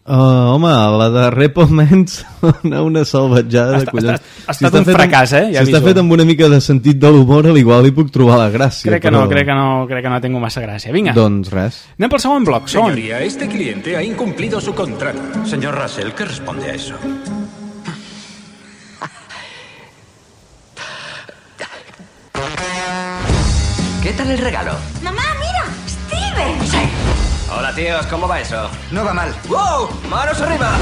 Uh, home, la de Repoments una, una salvatjada de collons. Ha, ha estat un fracàs, eh? Ja si està fet amb una mica de sentit de l'humor, al igual hi puc trobar la gràcia. Crec que però... no, crec que no, crec que no tengo massa gràcia. Vinga. Doncs res. Anem pel segon bloc. Son. Señoría, este cliente ha incumplido su contrato. Señor Russell, ¿qué responde a eso? ¿Qué tal el regalo? ¡Mamá, mira! ¡Steven! Hola, tíos, ¿cómo va eso? No va mal. ¡Wow! ¡Manos arriba!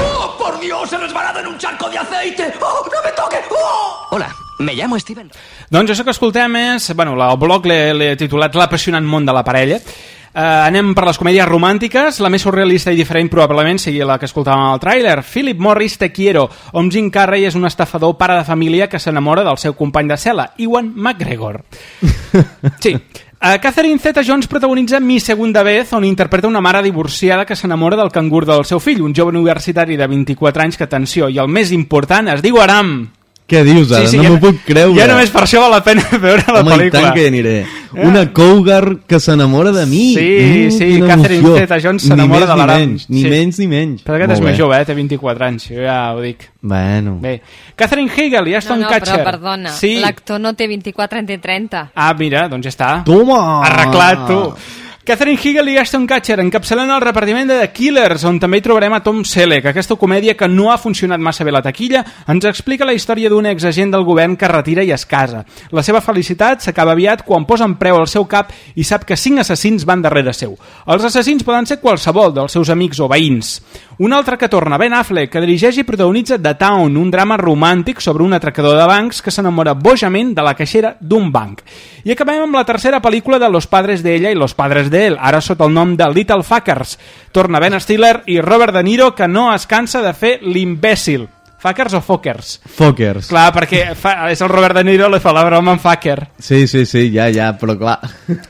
¡Oh, por Dios! ¡He resbalado en un charco de aceite! ¡Oh, no me toque! ¡Oh! Hola, me llamo Steven. Doncs això que escoltem és... Bueno, el blog l'he titulat L'apassionant món de la parella. Uh, anem per les comèdies romàntiques. La més surrealista i diferent probablement sigui la que escoltàvem al tràiler. Philip Morris Te Quiero, on Jim Carrey és un estafador pare de família que s'enamora del seu company de cel·la, Iwan McGregor. Sí. Uh, Catherine Zeta-Jones protagonitza Mi segunda vez, on interpreta una mare divorciada que s'enamora del cangur del seu fill, un jove universitari de 24 anys que, atenció, i el més important, es diu Aram. Què dius ara? no m'ho puc creure. Ja només per això val la pena veure la Home, pel·lícula. i tant que hi aniré. Una cougar que s'enamora de mi. Sí, Mm, sí, quina Catherine. Zeta-Jones Ni s'enamora de ni l'Aram. menys, Ni Sí. menys ni menys. Però aquest Molt és més jove, eh? té 24 anys, jo ja ho dic. Bueno. Bé, Catherine Hegel i No, Aston no, Catcher. però perdona, Sí. l'actor no té 24, en té 30. Ah, mira, doncs ja està. Toma! Arreglat, tu. Catherine Hegel i Ashton Kutcher encapçalen el repartiment de The Killers, on també hi trobarem a Tom Selleck. Aquesta comèdia que no ha funcionat massa bé la taquilla ens explica la història d'un exagent del govern que retira i es casa. La seva felicitat s'acaba aviat quan posa en preu al seu cap i sap que cinc assassins van darrere seu. Els assassins poden ser qualsevol dels seus amics o veïns. Un altre que torna, Ben Affleck, que dirigeix i protagonitza The Town, un drama romàntic sobre un atracador de bancs que s'enamora bojament de la caixera d'un banc. I acabem amb la tercera pel·lícula de Los padres de ella i Los padres de él, ara sota el nom de Little Fuckers. Torna Ben Stiller i Robert De Niro, que no es cansa de fer l'imbècil. Fuckers o fuckers? Fuckers. Clar, perquè fa, és el Robert De Niro, li fa la broma en fucker. Sí, sí, sí, ja, ja, però clar.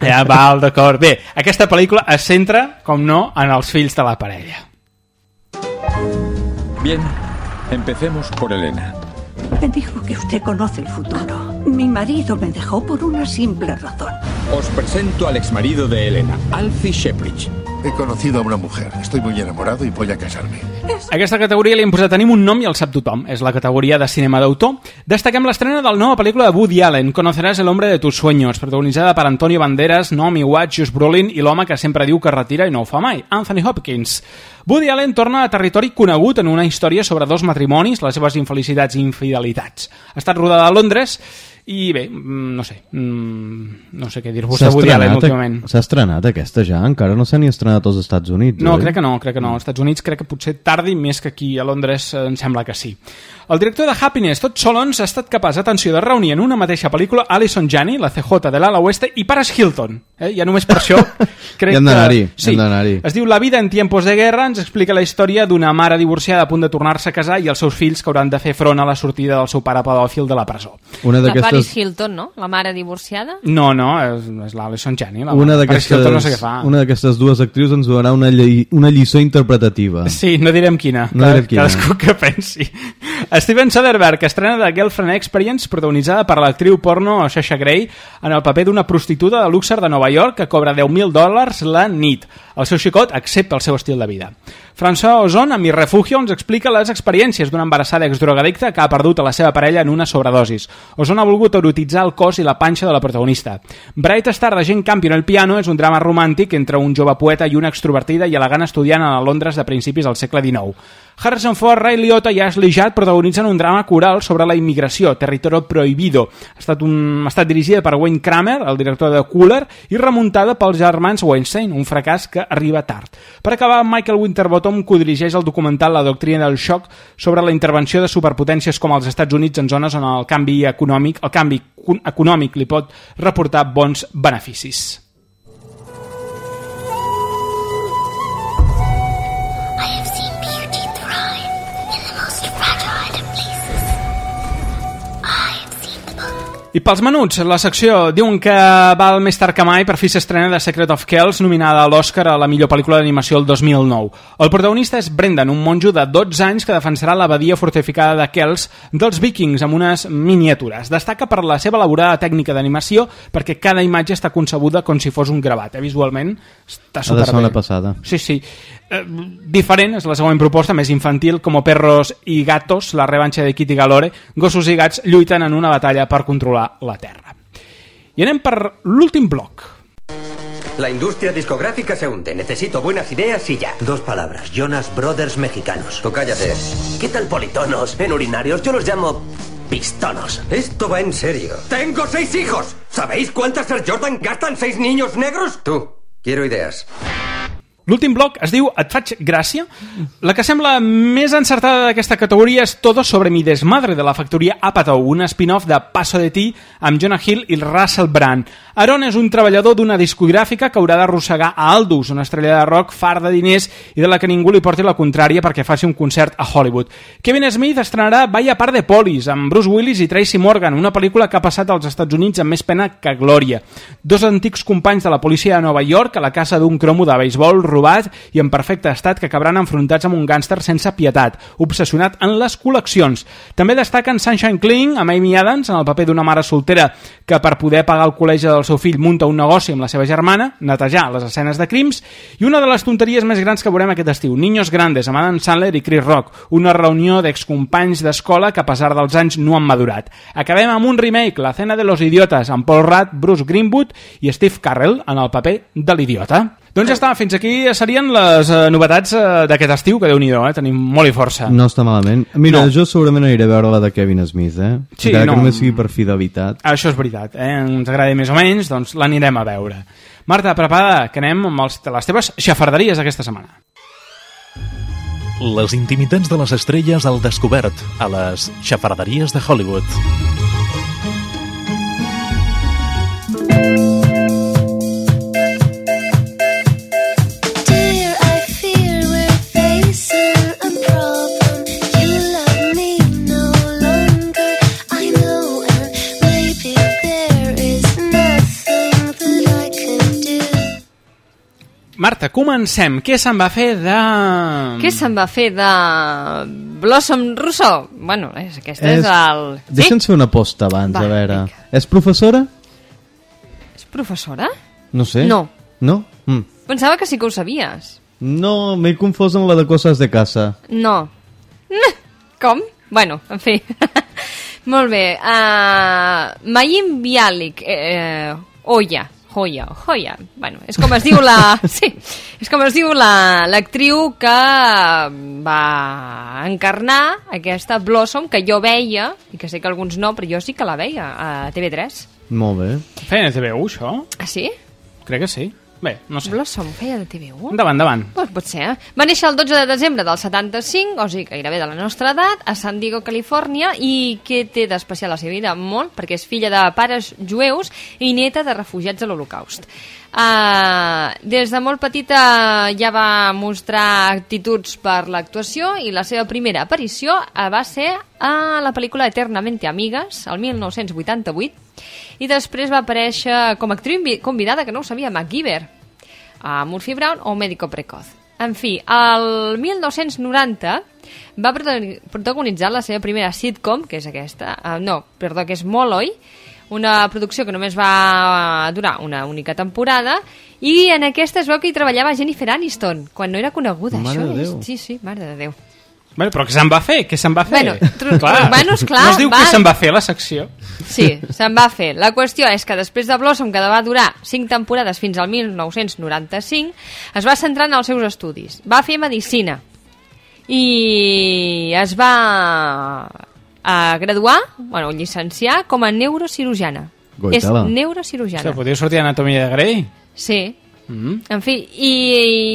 Ja, val, d'acord. Bé, aquesta pel·lícula es centra, com no, en els fills de la parella. Bien, empecemos por Elena. Me dijo que usted conoce el futuro. Mi marido me dejó por una simple razón. Os presento al exmarido de Elena, Alfie Sheprich. He conocido a una mujer. Estoy muy enamorado y voy a casarme. Aquesta categoria li hem posat Tenim un nom i el sap tothom. És la categoria de cinema d'autor. Destaquem l'estrena de la nova pel·lícula de Woody Allen, Conocerás el hombre de tus sueños, protagonitzada per Antonio Banderas, Naomi Watts, Josh Brolin i l'home que sempre diu que retira i no ho fa mai, Anthony Hopkins. Woody Allen torna a territori conegut en una història sobre dos matrimonis, les seves infelicitats i infidelitats. Ha estat rodada a Londres i bé, mm, no sé, mm, no sé què dir-vos de Woody Allen últimament. S'ha estrenat aquesta ja? Encara no s'ha ni estrenat als Estats Units, No, oi? crec que no, crec que no. Als Estats Units crec que potser tardi més que aquí a Londres em sembla que sí. El director de Happiness, Todd Solondz, ha estat capaç, atenció, de reunir en una mateixa pel·lícula Alison Janney, la CJ de l'ala oeste, i Paris Hilton. Eh? Ja només per això crec Hi hem d'anar-hi, que... Sí, hem d'anar-hi. es diu La vida en tiempos de guerra, ens explica la història d'una mare divorciada a punt de tornar-se a casar i els seus fills que hauran de fer front a la sortida del seu pare pedòfil de la presó. Una d'aquestes... Paris Hilton, no? La mare divorciada? No, no, és, és l'Alison Janney. La Una d'aquestes no sé una d'aquestes dues actrius ens donarà una, lli una lliçó interpretativa. Sí, no direm quina. No direm quina. Cadascú que pensi. Steven Soderbergh estrena The Girlfriend Experience protagonitzada per l'actriu porno Sasha Grey en el paper d'una prostituta de luxer de Nova York que cobra 10.000 dòlars la nit. El seu xicot accepta el seu estil de vida. François Ozon, a Mi Refugio, ens explica les experiències d'una embarassada exdrogadicta que ha perdut a la seva parella en una sobredosis. Ozon ha volgut erotitzar el cos i la panxa de la protagonista. Bright Star de Jane Campion el piano és un drama romàntic entre un jove poeta i una extrovertida i elegant estudiant a Londres de principis del segle XIX. Harrison Ford, Ray Liotta i Ashley Judd protagonitzen un drama coral sobre la immigració, Territorio Prohibido. Ha estat, un, ha estat dirigida per Wayne Kramer, el director de Cooler, i remuntada pels germans Weinstein, un fracàs que arriba tard. Per acabar, Michael Winterbottom codirigeix el documental La doctrina del xoc sobre la intervenció de superpotències com els Estats Units en zones on el canvi econòmic, el canvi econòmic li pot reportar bons beneficis. I pels menuts, la secció diuen que val més tard que mai per fi s'estrena The Secret of Kells, nominada a l'Oscar a la millor pel·lícula d'animació el 2009. El protagonista és Brendan, un monjo de 12 anys que defensarà l'abadia fortificada de Kells dels vikings amb unes miniatures. Destaca per la seva elaborada tècnica d'animació perquè cada imatge està concebuda com si fos un gravat. Eh? Visualment està Ha de ser superbé. passada. Sí, sí. Eh, diferent, és la següent proposta, més infantil, com Perros i Gatos, la revanxa de Kitty Galore, gossos i gats lluiten en una batalla per controlar la Terra. I anem per l'últim bloc. La industria discográfica se hunde. Necesito buenas ideas y ya. Dos palabras. Jonas Brothers mexicanos. Tú cállate. ¿Qué tal politonos? En urinarios yo los llamo pistonos. Esto va en serio. ¡Tengo seis hijos! ¿Sabéis cuántas Air Jordan gastan seis niños negros? Tú, quiero ideas. L'últim bloc es diu Et faig gràcia. La que sembla més encertada d'aquesta categoria és Todo sobre mi desmadre, de la factoria Apatow, un spin-off de Paso de ti amb Jonah Hill i Russell Brand. Aaron és un treballador d'una discogràfica que haurà d'arrossegar a Aldous, una estrella de rock far de diners i de la que ningú li porti la contrària perquè faci un concert a Hollywood. Kevin Smith estrenarà Vaya par de polis amb Bruce Willis i Tracy Morgan, una pel·lícula que ha passat als Estats Units amb més pena que glòria. Dos antics companys de la policia de Nova York a la casa d'un cromo de beisbol robat i en perfecte estat que acabaran enfrontats amb un gàngster sense pietat, obsessionat en les col·leccions. També destaquen Sunshine Clean amb Amy Adams en el paper d'una mare soltera que per poder pagar el col·legi del seu fill munta un negoci amb la seva germana, netejar les escenes de crims, i una de les tonteries més grans que veurem aquest estiu, Niños Grandes, amb Adam Sandler i Chris Rock, una reunió d'excompanys d'escola que a pesar dels anys no han madurat. Acabem amb un remake, La cena de los idiotes, amb Paul Rudd, Bruce Greenwood i Steve Carell en el paper de l'idiota. Doncs ja està, fins aquí serien les eh, novetats eh, d'aquest estiu, que déu nhi eh? tenim molt i força. No està malament. Mira, No. jo segurament aniré a veure la de Kevin Smith, eh? Sí, Encara no. que només sigui per fidelitat. Això és veritat, eh? ens agrada més o menys, doncs l'anirem a veure. Marta, preparada, que anem amb els, les teves xafarderies aquesta setmana. Les intimitats de les estrelles al descobert a les xafarderies de Hollywood. Marta, comencem. Què se'n va fer de... Què se'n va fer de Blossom Rousseau? Bueno, és, aquest és, és el... Deixa'ns fer una posta abans, Va, a veure. És professora? És professora? No sé. No. No? Mm. Pensava que sí que ho sabies. No, m'he confós amb la de coses de casa. No. Com? Bueno, en fi. Molt bé. Uh, Mayim Bialik. Eh, Oya. Hoya, Hoya. Bueno, és com es diu la... Sí, és com es diu la- l'actriu que va encarnar aquesta Blossom que jo veia, i que sé que alguns no, però jo sí que la veia a TV3. Molt bé. Feia de TV1, això? Ah, sí? Crec que sí. Bé, no sé. Blossom feia de TV1? Endavant, endavant. Pues pot ser, eh? Va néixer el 12 de desembre del 75, o sigui, gairebé de la nostra edat, a San Diego, Califòrnia, i què té d'especial la seva vida? Molt, perquè és filla de pares jueus i neta de refugiats de l'Holocaust. Uh, des de molt petita ja va mostrar actituds per l'actuació i la seva primera aparició va ser a la pel·lícula Eternamente Amigues, el 1988, i després va aparèixer com a actriu convidada, que no ho sabia, MacGyver, a Murphy Brown o Médico Precoz. En fi, el 1990 va protagoni- protagonitzar la seva primera sitcom, que és aquesta, uh, no, perdó, que és Molloy, una producció que només va durar una única temporada, i en aquesta es veu que hi treballava Jennifer Aniston, quan no era coneguda. Mare Això és... Sí, sí, mare de Déu. Bueno, però què se'n va fer? Què se'n va fer? Bueno, tru- bueno, esclar, no es diu va- què se'n va fer la secció. Sí, se'n va fer. La qüestió és que després de Blossom, que va durar 5 temporades fins al 1995, es va centrar en els seus estudis. Va fer medicina i es va a graduar, bueno, llicenciar com a neurocirurgiana. Goitala. És neurocirurgiana. Se podria sortir Anatomia de Grey? Sí. Mm. En fi, i,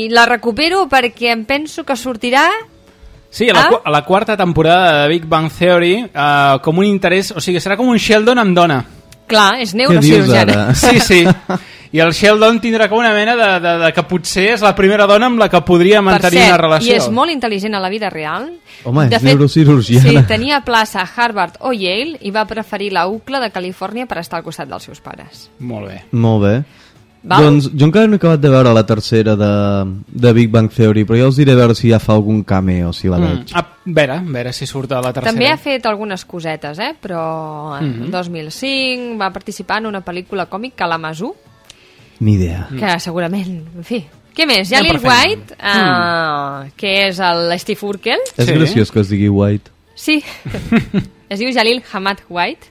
i la recupero perquè em penso que sortirà Sí, a la, Ah? a la quarta temporada de Big Bang Theory, uh, com un interès... O sigui, serà com un Sheldon amb dona. Clar, és neurocirurgiana. Sí, sí. I el Sheldon tindrà com una mena de, de, de que potser és la primera dona amb la que podria mantenir cert, una relació. i és molt intel·ligent a la vida real. Home, és de fet, neurocirurgiana. Sí, tenia plaça a Harvard o Yale i va preferir la UCLA de Califòrnia per estar al costat dels seus pares. Molt bé. Molt bé. Val. Doncs jo encara no he acabat de veure la tercera de, de Big Bang Theory, però ja us diré a veure si ja fa algun cameo, si la Mm. veig. A veure, a veure si surt a la tercera. També ha fet algunes cosetes, eh? però en Mhm. 2005 va participar en una pel·lícula còmic, Kalamazoo, Ni idea. que segurament, en fi... Què més? Ja Jalil per feina. White, uh, que és el Steve Urkel. És graciós que es digui White. Sí, es diu Jalil Hamad White.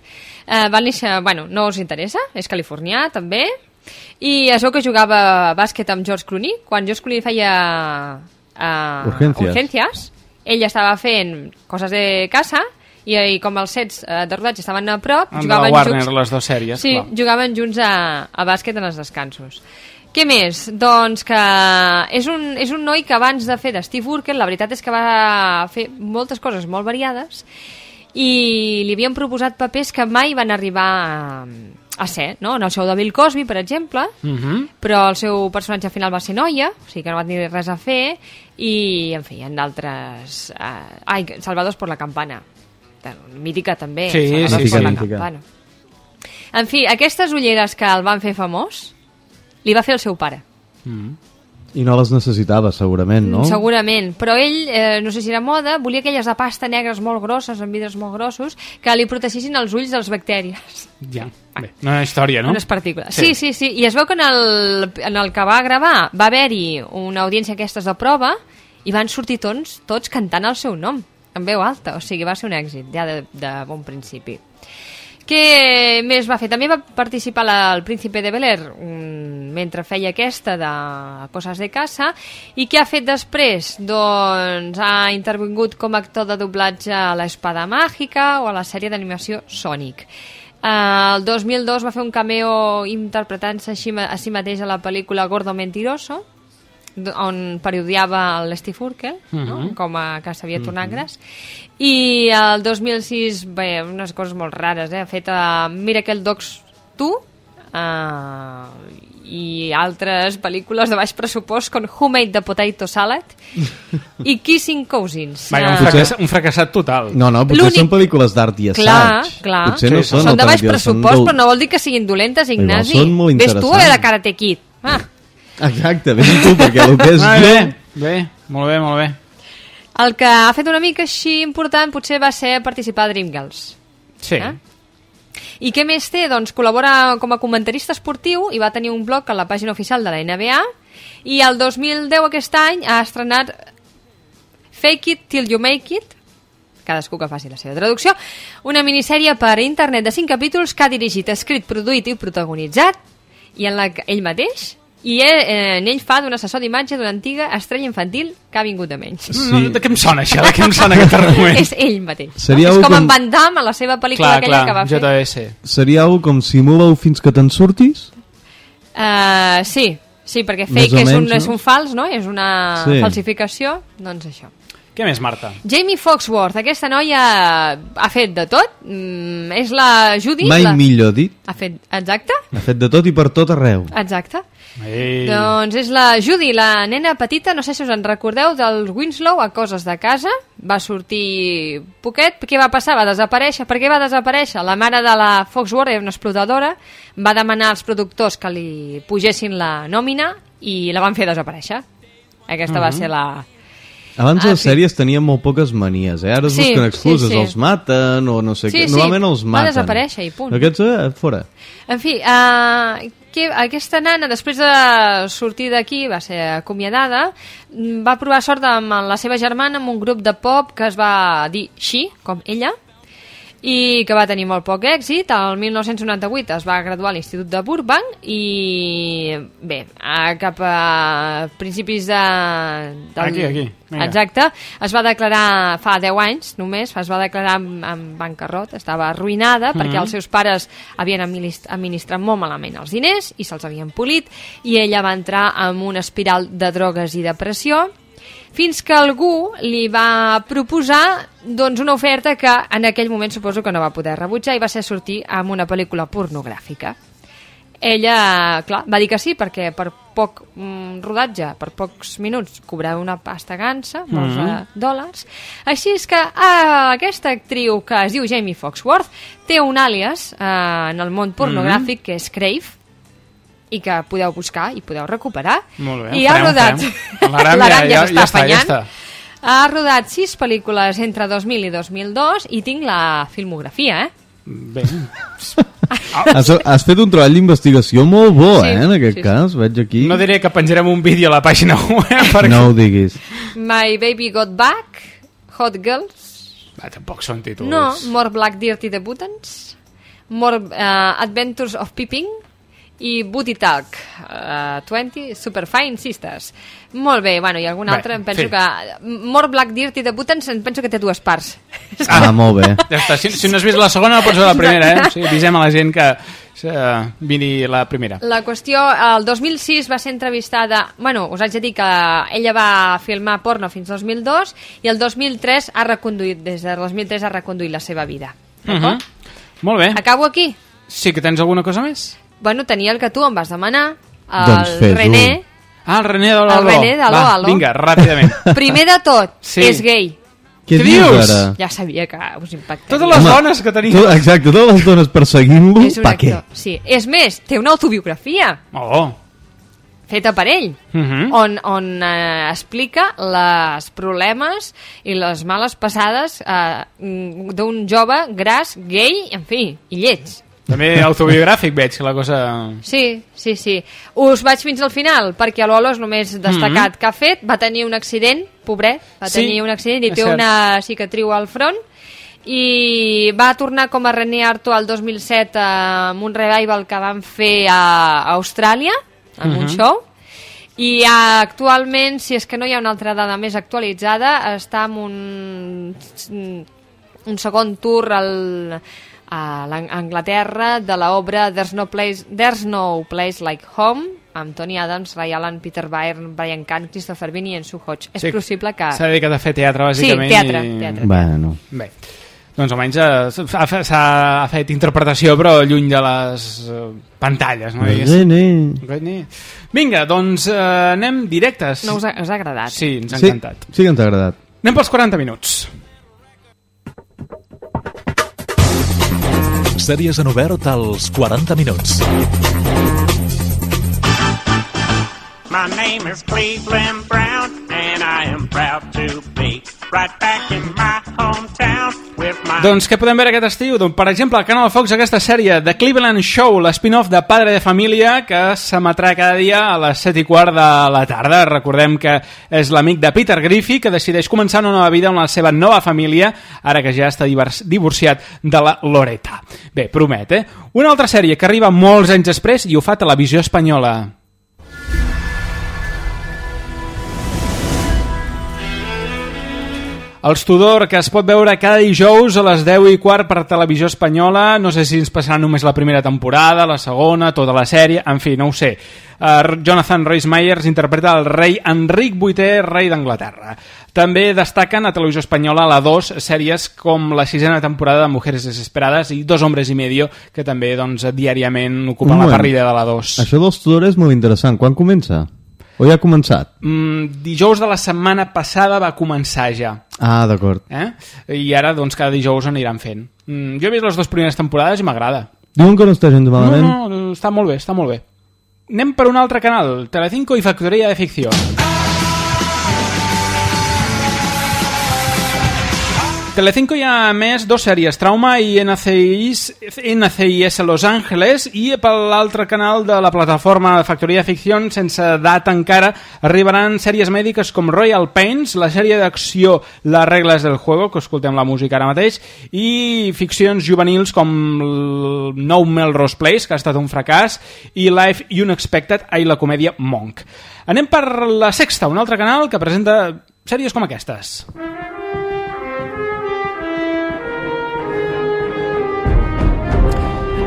Uh, va néixer, bueno, no us interessa, és californià també, i es veu que jugava a bàsquet amb George Clooney. Quan George Clooney feia uh, Urgències. urgències, ell estava fent coses de casa i, i com els sets uh, de rodatge estaven a prop, Amb jugaven Warner, junts... les dues sèries, Sí, clar. jugaven junts a, a bàsquet en els descansos. Què més? Doncs que és un, és un noi que abans de fer de Steve Urkel, la veritat és que va fer moltes coses molt variades i li havien proposat papers que mai van arribar a, a ser, no? En el show de Bill Cosby, per exemple, Uh -huh. però el seu personatge final va ser noia, o sigui que no va tenir res a fer, i, en fi, en d'altres... Uh, ai, Salvados por la Campana. Mítica també. Sí, Salvados sí, por sí. la Mítica. Campana. En fi, aquestes ulleres que el van fer famós, li va fer el seu pare. I no les necessitava, segurament, no? Segurament, però ell, eh, no sé si era moda, volia aquelles de pasta negres molt grosses, amb vidres molt grossos, que li protegissin els ulls dels bacteris. Ja, bé, una història, no? Unes partícules. Sí. sí, sí, I es veu que en el, en el que va gravar va haver-hi una audiència aquestes de prova i van sortir tots, tots cantant el seu nom, en veu alta, o sigui, va ser un èxit, ja de, de bon principi. Què més va fer? També va participar la, el príncipe de Bel-Air mm, mentre feia aquesta de Coses de Casa i què ha fet després? Doncs ha intervingut com a actor de doblatge a l'Espada Màgica o a la sèrie d'animació Sonic. Uh, el 2002 va fer un cameo interpretant-se a si mateix a la pel·lícula Gordo Mentiroso on parodiava el Steve Urkel no? Mhm. com a que s'havia tornat gras i el 2006 bé, unes coses molt rares eh? ha fet uh, Miracle Dogs 2 uh, i altres pel·lícules de baix pressupost com Who Made the Potato Salad i Kissing Cousins Vaja, un, Ah, fracassat, un fracassat total. No, no, potser són pel·lícules d'art i assaig. Clar, clar. Potser no Sí, són, són de baix pressupost, del- però no vol dir que siguin dolentes, Ignasi. són molt Ves tu a veure Karate Kid. Ah, Exacte, vés tu, perquè el que és jo... bé, bé, molt bé, molt bé. el que ha fet una mica així important potser va ser participar a Dreamgirls. Sí. Eh? I què més té? Doncs col·labora com a comentarista esportiu i va tenir un blog a la pàgina oficial de la NBA i el 2010 aquest any ha estrenat Fake It Till You Make It cadascú que faci la seva traducció, una minissèrie per internet de 5 capítols que ha dirigit, escrit, produït i protagonitzat i en la que ell mateix i eh, en ell fa d'un assessor d'imatge d'una antiga estrella infantil que ha vingut de menys. Sí. No, de què em sona això? De què em sona aquest argument? és ell mateix. Seria és algo com en com- Van Damme a la seva pel·lícula clar, aquella clar, que va fer. JS. Seria algo com simula-ho fins que te'n surtis? Uh, sí, sí, perquè fake és, un, menys, no? és un fals, no? És una Sí. falsificació, doncs això. Què més, Marta? Jamie Foxworth, aquesta noia ha fet de tot. Mm, és la Judy. Mai la... millor dit. Ha fet... Exacte, Ha fet de tot i per tot arreu. exacte. Ei. Doncs és la Judy, la nena petita, no sé si us en recordeu, del Winslow a Coses de Casa. Va sortir poquet. Què va passar? Va desaparèixer. Per què va desaparèixer? La mare de la Foxworth era una explotadora, va demanar als productors que li pugessin la nòmina i la van fer desaparèixer. Aquesta va Mhm. ser la... Abans Ah, les sí. sèries tenien molt poques manies, eh? Ara es Sí, busquen excuses, sí, sí. els maten o no sé Sí, què. sí, Normalment els va maten. desaparèixer i punt. Aquests, eh, fora. En fi, uh, que, aquesta nana, després de sortir d'aquí, va ser acomiadada, va provar sort amb la seva germana en un grup de pop que es va dir She, com ella, i que va tenir molt poc èxit. El 1998 es va graduar a l'Institut de Burbank i bé, a, cap a principis de... Del, Aquí, aquí, vinga. Exacte. Es va declarar fa 10 anys només, es va declarar en, en bancarrot, estava arruïnada perquè Mhm. els seus pares havien administ- administrat molt malament els diners i se'ls havien polit i ella va entrar en una espiral de drogues i depressió fins que algú li va proposar doncs, una oferta que en aquell moment suposo que no va poder rebutjar i va ser sortir amb una pel·lícula pornogràfica. Ella, clar, va dir que sí perquè per poc mm, rodatge, per pocs minuts, cobrava una pasta gansa, molts mm dòlars. Així és que ah, aquesta actriu que es diu Jamie Foxworth té un àlies eh, en el món pornogràfic que és Crave i que podeu buscar i podeu recuperar. Molt bé, I ha farem, ho rodat... L'Aram ja- ja- s'està ja està, ja afanyant. està. Ha rodat sis pel·lícules entre 2000 i 2002 i tinc la filmografia, eh? Bé. Has, has fet un treball d'investigació molt bo, Sí, eh, en aquest sí, sí. cas. Veig aquí... No diré que penjarem un vídeo a la pàgina web perquè... No ho diguis. My Baby Got Back, Hot Girls, Ah, tampoc són títols. no, More Black Dirty the Buttons, More uh, Adventures of Peeping i Booty Talk, uh, 20 Superfine Sisters. Molt bé, bueno, i algun Bé, altre, em penso sí. que... More Black Dirty the Buttons, em penso que té dues parts. Ah, molt bé. Ja està. Si, si no has vist la segona, no pots veure la primera, eh? O sigui, avisem a la gent que uh, vini la primera. La qüestió, el 2006 va ser entrevistada... Bueno, us haig de dir que ella va filmar porno fins 2002 i el 2003 ha reconduït, des de 2003 ha reconduït la seva vida. Uh -huh. Molt bé. Acabo aquí? Sí que tens alguna cosa més? Bueno, tenia el que tu em vas demanar, el Doncs. René. Ah, el René de l'Aló. El René de Va, l'Aló. Vinga, ràpidament. Primer de tot, Sí. és gay. Què, Què dius, dius? ara? Ja sabia que us impactaria. Totes les dones que tenim. Tu, exacte, totes les dones perseguint-lo, pa què? sí. És més, té una autobiografia Oh. feta per ell, Mhm. on, on eh, explica les problemes i les males passades eh, mm, d'un jove gras, gay, en fi, i lleig. També autobiogràfic veig que la cosa... Sí, sí, sí. Us vaig fins al final, perquè l'Olo és només destacat Mhm. que ha fet. Va tenir un accident, pobret, va Sí, tenir un accident i té cert. una cicatriu al front i va tornar com a René Arto al 2007 amb un revival que van fer a Austràlia, amb un Mhm. show, i eh, actualment, si és que no hi ha una altra dada més actualitzada, està amb un, un segon tour al, a Anglaterra de l'obra There's no, place, There's no Place Like Home amb Tony Adams, Ray Allen, Peter Byrne, Brian Kahn, Christopher Bean i en Sue Hodge. És Sí, possible que... S'ha dedicat a fer teatre, bàsicament. Sí, teatre, i... teatre. Bueno. Bé, doncs almenys eh, s'ha fe- s'ha fet interpretació, però lluny de les eh, pantalles, no? René. Vinga, doncs eh, anem directes. No us ha, us ha agradat? Sí, ens ha Sí, encantat. sí que ens ha agradat. Anem pels 40 minuts. Sèries en obert als 40 minuts. My name is Cleveland Brown, and I am proud to be right back in my. Doncs què podem veure aquest estiu? Doncs, per exemple, al Canal Fox aquesta sèrie The Cleveland Show, l'espin-off de Padre de Família, que s'emetrà cada dia a les 7 i quart de la tarda. Recordem que és l'amic de Peter Griffey, que decideix començar una nova vida amb la seva nova família, ara que ja està divorciat de la Loreta. Bé, promet, eh? Una altra sèrie que arriba molts anys després i ho fa Televisió Espanyola. Els Tudor, que es pot veure cada dijous a les 10 i quart per televisió espanyola. No sé si ens passarà només la primera temporada, la segona, tota la sèrie, en fi, no ho sé. Uh, Jonathan Rhys Meyers interpreta el rei Enric VIII, rei d'Anglaterra. També destaquen a televisió espanyola la dos sèries com la sisena temporada de Mujeres Desesperades i Dos hombres i medio, que també doncs, diàriament ocupen la parrilla de la 2. Això dels Tudor és molt interessant. Quan comença? O ja ha començat? Mm, dijous de la setmana passada va començar ja. Ah, d'acord. eh? I ara, doncs, cada dijous aniran fent. Mm, jo he vist les dues primeres temporades i m'agrada. Diuen que no està gens malament. No, no, està molt bé, està molt bé. Anem per un altre canal, Telecinco i Factoria de Ficció. Telecinco hi ha més dos sèries, Trauma i NCIS, NCIS Los Angeles i per l'altre canal de la plataforma de Factoria Ficció sense data encara arribaran sèries mèdiques com Royal Pains, la sèrie d'acció Les regles del juego, que escoltem la música ara mateix, i ficcions juvenils com nou Melrose Place, que ha estat un fracàs, i Life Unexpected i la comèdia Monk. Anem per la Sexta, un altre canal que presenta sèries com aquestes.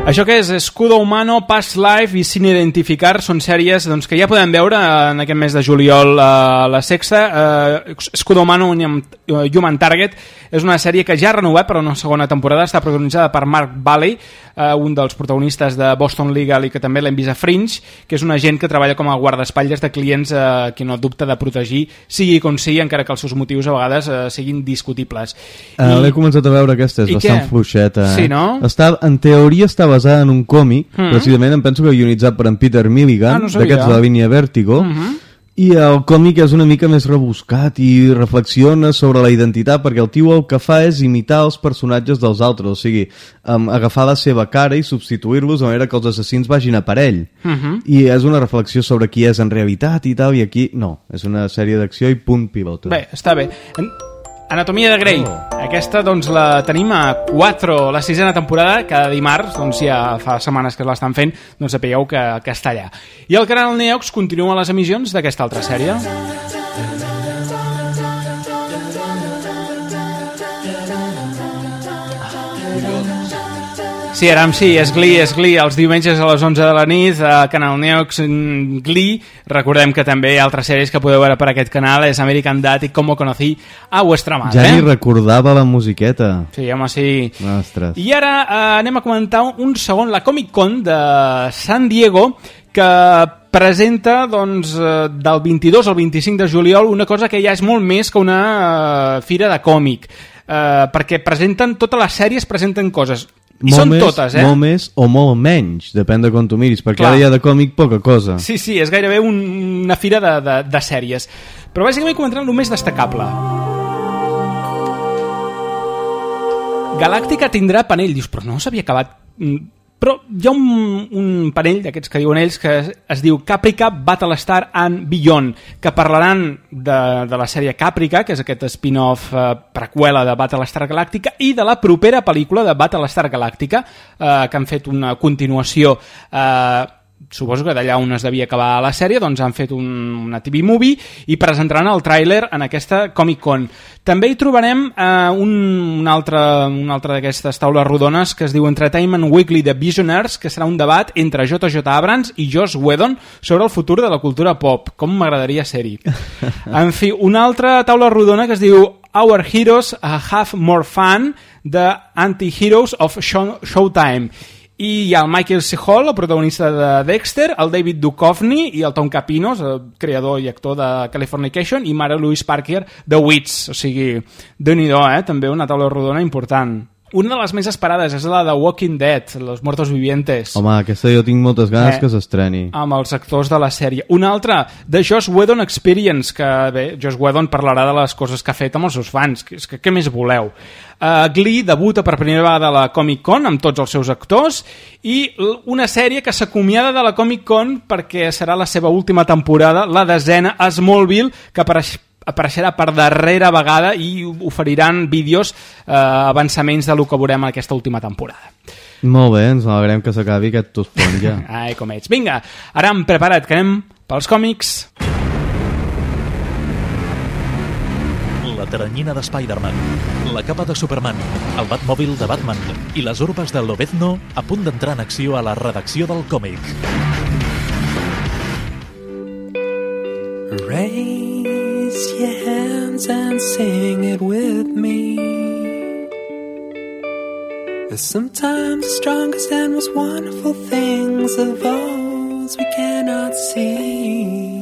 Això que és Escudo Humano, Past Life i Sin Identificar són sèries doncs, que ja podem veure en aquest mes de juliol a la Sexta. Eh, Escudo Humano, Human Target, és una sèrie que ja ha renovat per una segona temporada. Està protagonitzada per Mark Valley, eh, un dels protagonistes de Boston Legal i que també l'hem vist a Fringe, que és un agent que treballa com a guardaespatlles de clients eh, que no dubta de protegir, sigui com sigui, encara que els seus motius a vegades eh, siguin discutibles. Uh, L'he començat a veure aquesta, és bastant què? fluixeta. Eh? Sí, no? Està, en teoria està basada en un còmic, Mhm. precisament em penso que guionitzat per en Peter Ah, Milligan, no sabia. d'aquests de la línia Vértigo, Mhm. i el còmic és una mica més rebuscat i reflexiona sobre la identitat, perquè el tio el que fa és imitar els personatges dels altres, o sigui, um, agafar la seva cara i substituir-los de manera que els assassins vagin a per ell. Mhm. I és una reflexió sobre qui és en realitat i tal, i aquí no, és una sèrie d'acció i punt pilot. Bé, està bé. En- Anatomia de Grey. Oh. Aquesta doncs la tenim a 4, la sisena temporada, cada dimarts, doncs ja fa setmanes que l'estan fent, doncs sapigueu que, que està allà. I el canal Neox continua les emissions d'aquesta altra sèrie. Sí, Aram, sí, és Glee, és Glee, els diumenges a les 11 de la nit, a Canal Neox, mm, Glee. Recordem que també hi ha altres sèries que podeu veure per aquest canal, és American Dad i Com conocí a vuestra madre. Ja ni eh? recordava la musiqueta. Sí, home, sí. Ostres. I ara eh, anem a comentar un segon, la Comic Con de San Diego, que presenta doncs, eh, del 22 al 25 de juliol una cosa que ja és molt més que una eh, fira de còmic, eh, perquè presenten, totes les sèries presenten coses, i són més, totes, eh? Molt més o molt menys, depèn de com tu miris, perquè Clar. ara hi ha de còmic poca cosa. Sí, sí, és gairebé un, una fira de, de, de sèries. Però bàsicament comentarem el més destacable. Galàctica tindrà panell. Dius, però no s'havia acabat... Però hi ha un, un panell d'aquests que diuen ells que es, es diu Caprica Battlestar and Beyond, que parlaran de, de la sèrie Caprica, que és aquest spin-off eh, preqüela de Battlestar Galàctica, i de la propera pel·lícula de Battlestar Galàctica, eh, que han fet una continuació eh, suposo que d'allà on es devia acabar la sèrie, doncs han fet un, una TV movie i presentaran el tràiler en aquesta Comic Con. També hi trobarem eh, un, un altre, una altra d'aquestes taules rodones que es diu Entertainment Weekly de Visionaries, que serà un debat entre JJ Abrams i Josh Whedon sobre el futur de la cultura pop. Com m'agradaria ser-hi. En fi, una altra taula rodona que es diu Our Heroes Have More Fun, de Anti-Heroes of Show Showtime. I hi ha el Michael C. Hall, el protagonista de Dexter, el David Duchovny i el Tom Capinos, el creador i actor de Californication, i Mara Louise Parker de Wits. O sigui, déu nhi eh? També una taula rodona important. Una de les més esperades és la de Walking Dead, Los Muertos Vivientes. Home, aquesta jo tinc moltes ganes Eh. que s'estreni. amb els actors de la sèrie. Una altra, de Josh Whedon Experience, que bé, Josh Whedon parlarà de les coses que ha fet amb els seus fans, que, que què més voleu? Uh, Glee debuta per primera vegada a la Comic Con amb tots els seus actors i una sèrie que s'acomiada de la Comic Con perquè serà la seva última temporada, la desena Smallville, que apareix apareixerà per darrera vegada i oferiran vídeos eh, avançaments de lo que veurem aquesta última temporada. Molt bé, ens alegrem que s'acabi aquest tospon ja. Ai, com ets. Vinga, ara hem preparat, que anem pels còmics. La teranyina de Spider-Man, la capa de Superman, el Batmòbil de Batman i les urbes de Lobezno a punt d'entrar en acció a la redacció del còmic. Your and sing it with me. Sometimes the strongest and most wonderful things of those we cannot see.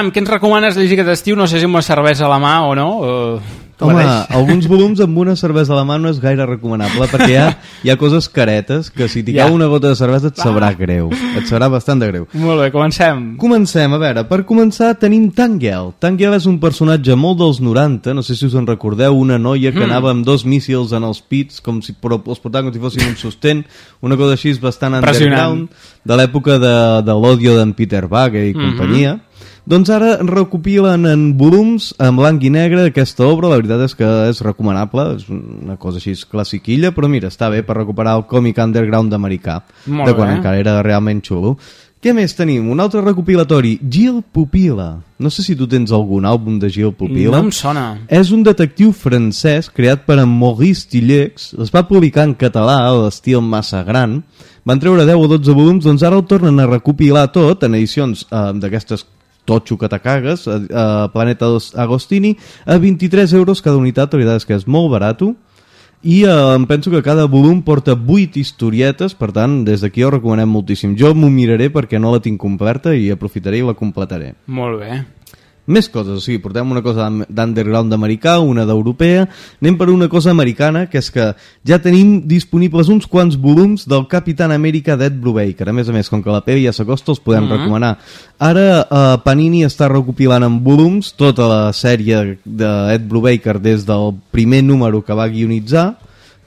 Aram, què ens recomanes llegir aquest estiu? No sé si amb una cervesa a la mà o no. Tu Home, alguns volums amb una cervesa a la mà no és gaire recomanable perquè hi ha, hi ha coses caretes que si t'hi Ja. una gota de cervesa et sabrà greu. Et sabrà bastant de greu. Molt bé, comencem. Comencem, a veure, per començar tenim Tangel. Tangel és un personatge molt dels 90, no sé si us en recordeu, una noia que Mm. anava amb dos míssils en els pits, com si, però els portaven com si fossin un sostén, una cosa així bastant underground, de l'època de, de l'odio d'en Peter Bagger i Mhm. companyia. Doncs ara recopilen en volums en blanc i negre aquesta obra, la veritat és que és recomanable, és una cosa així classiquilla, però mira, està bé per recuperar el còmic underground americà, Molt de quan bé. encara era realment xulo. Què més tenim? Un altre recopilatori, Gil Pupila. No sé si tu tens algun àlbum de Gil Pupila. No em sona. És un detectiu francès creat per en Maurice Tillex. Es va publicar en català a l'estil massa gran. Van treure 10 o 12 volums, doncs ara el tornen a recopilar tot en edicions eh, d'aquestes totxo que te cagues, a, a Planeta Agostini, a 23 euros cada unitat, la veritat és que és molt barato, i eh, em penso que cada volum porta 8 historietes, per tant, des d'aquí ho recomanem moltíssim. Jo m'ho miraré perquè no la tinc completa i aprofitaré i la completaré. Molt bé. Més coses, o sigui, portem una cosa d'un- d'underground americà, una d'europea, anem per una cosa americana, que és que ja tenim disponibles uns quants volums del Capitán Amèrica d'Ed Brubaker. A més a més, com que la pel·li ja s'acosta, els podem Mhm. recomanar. Ara eh, Panini està recopilant en volums tota la sèrie d'Ed Brubaker des del primer número que va guionitzar,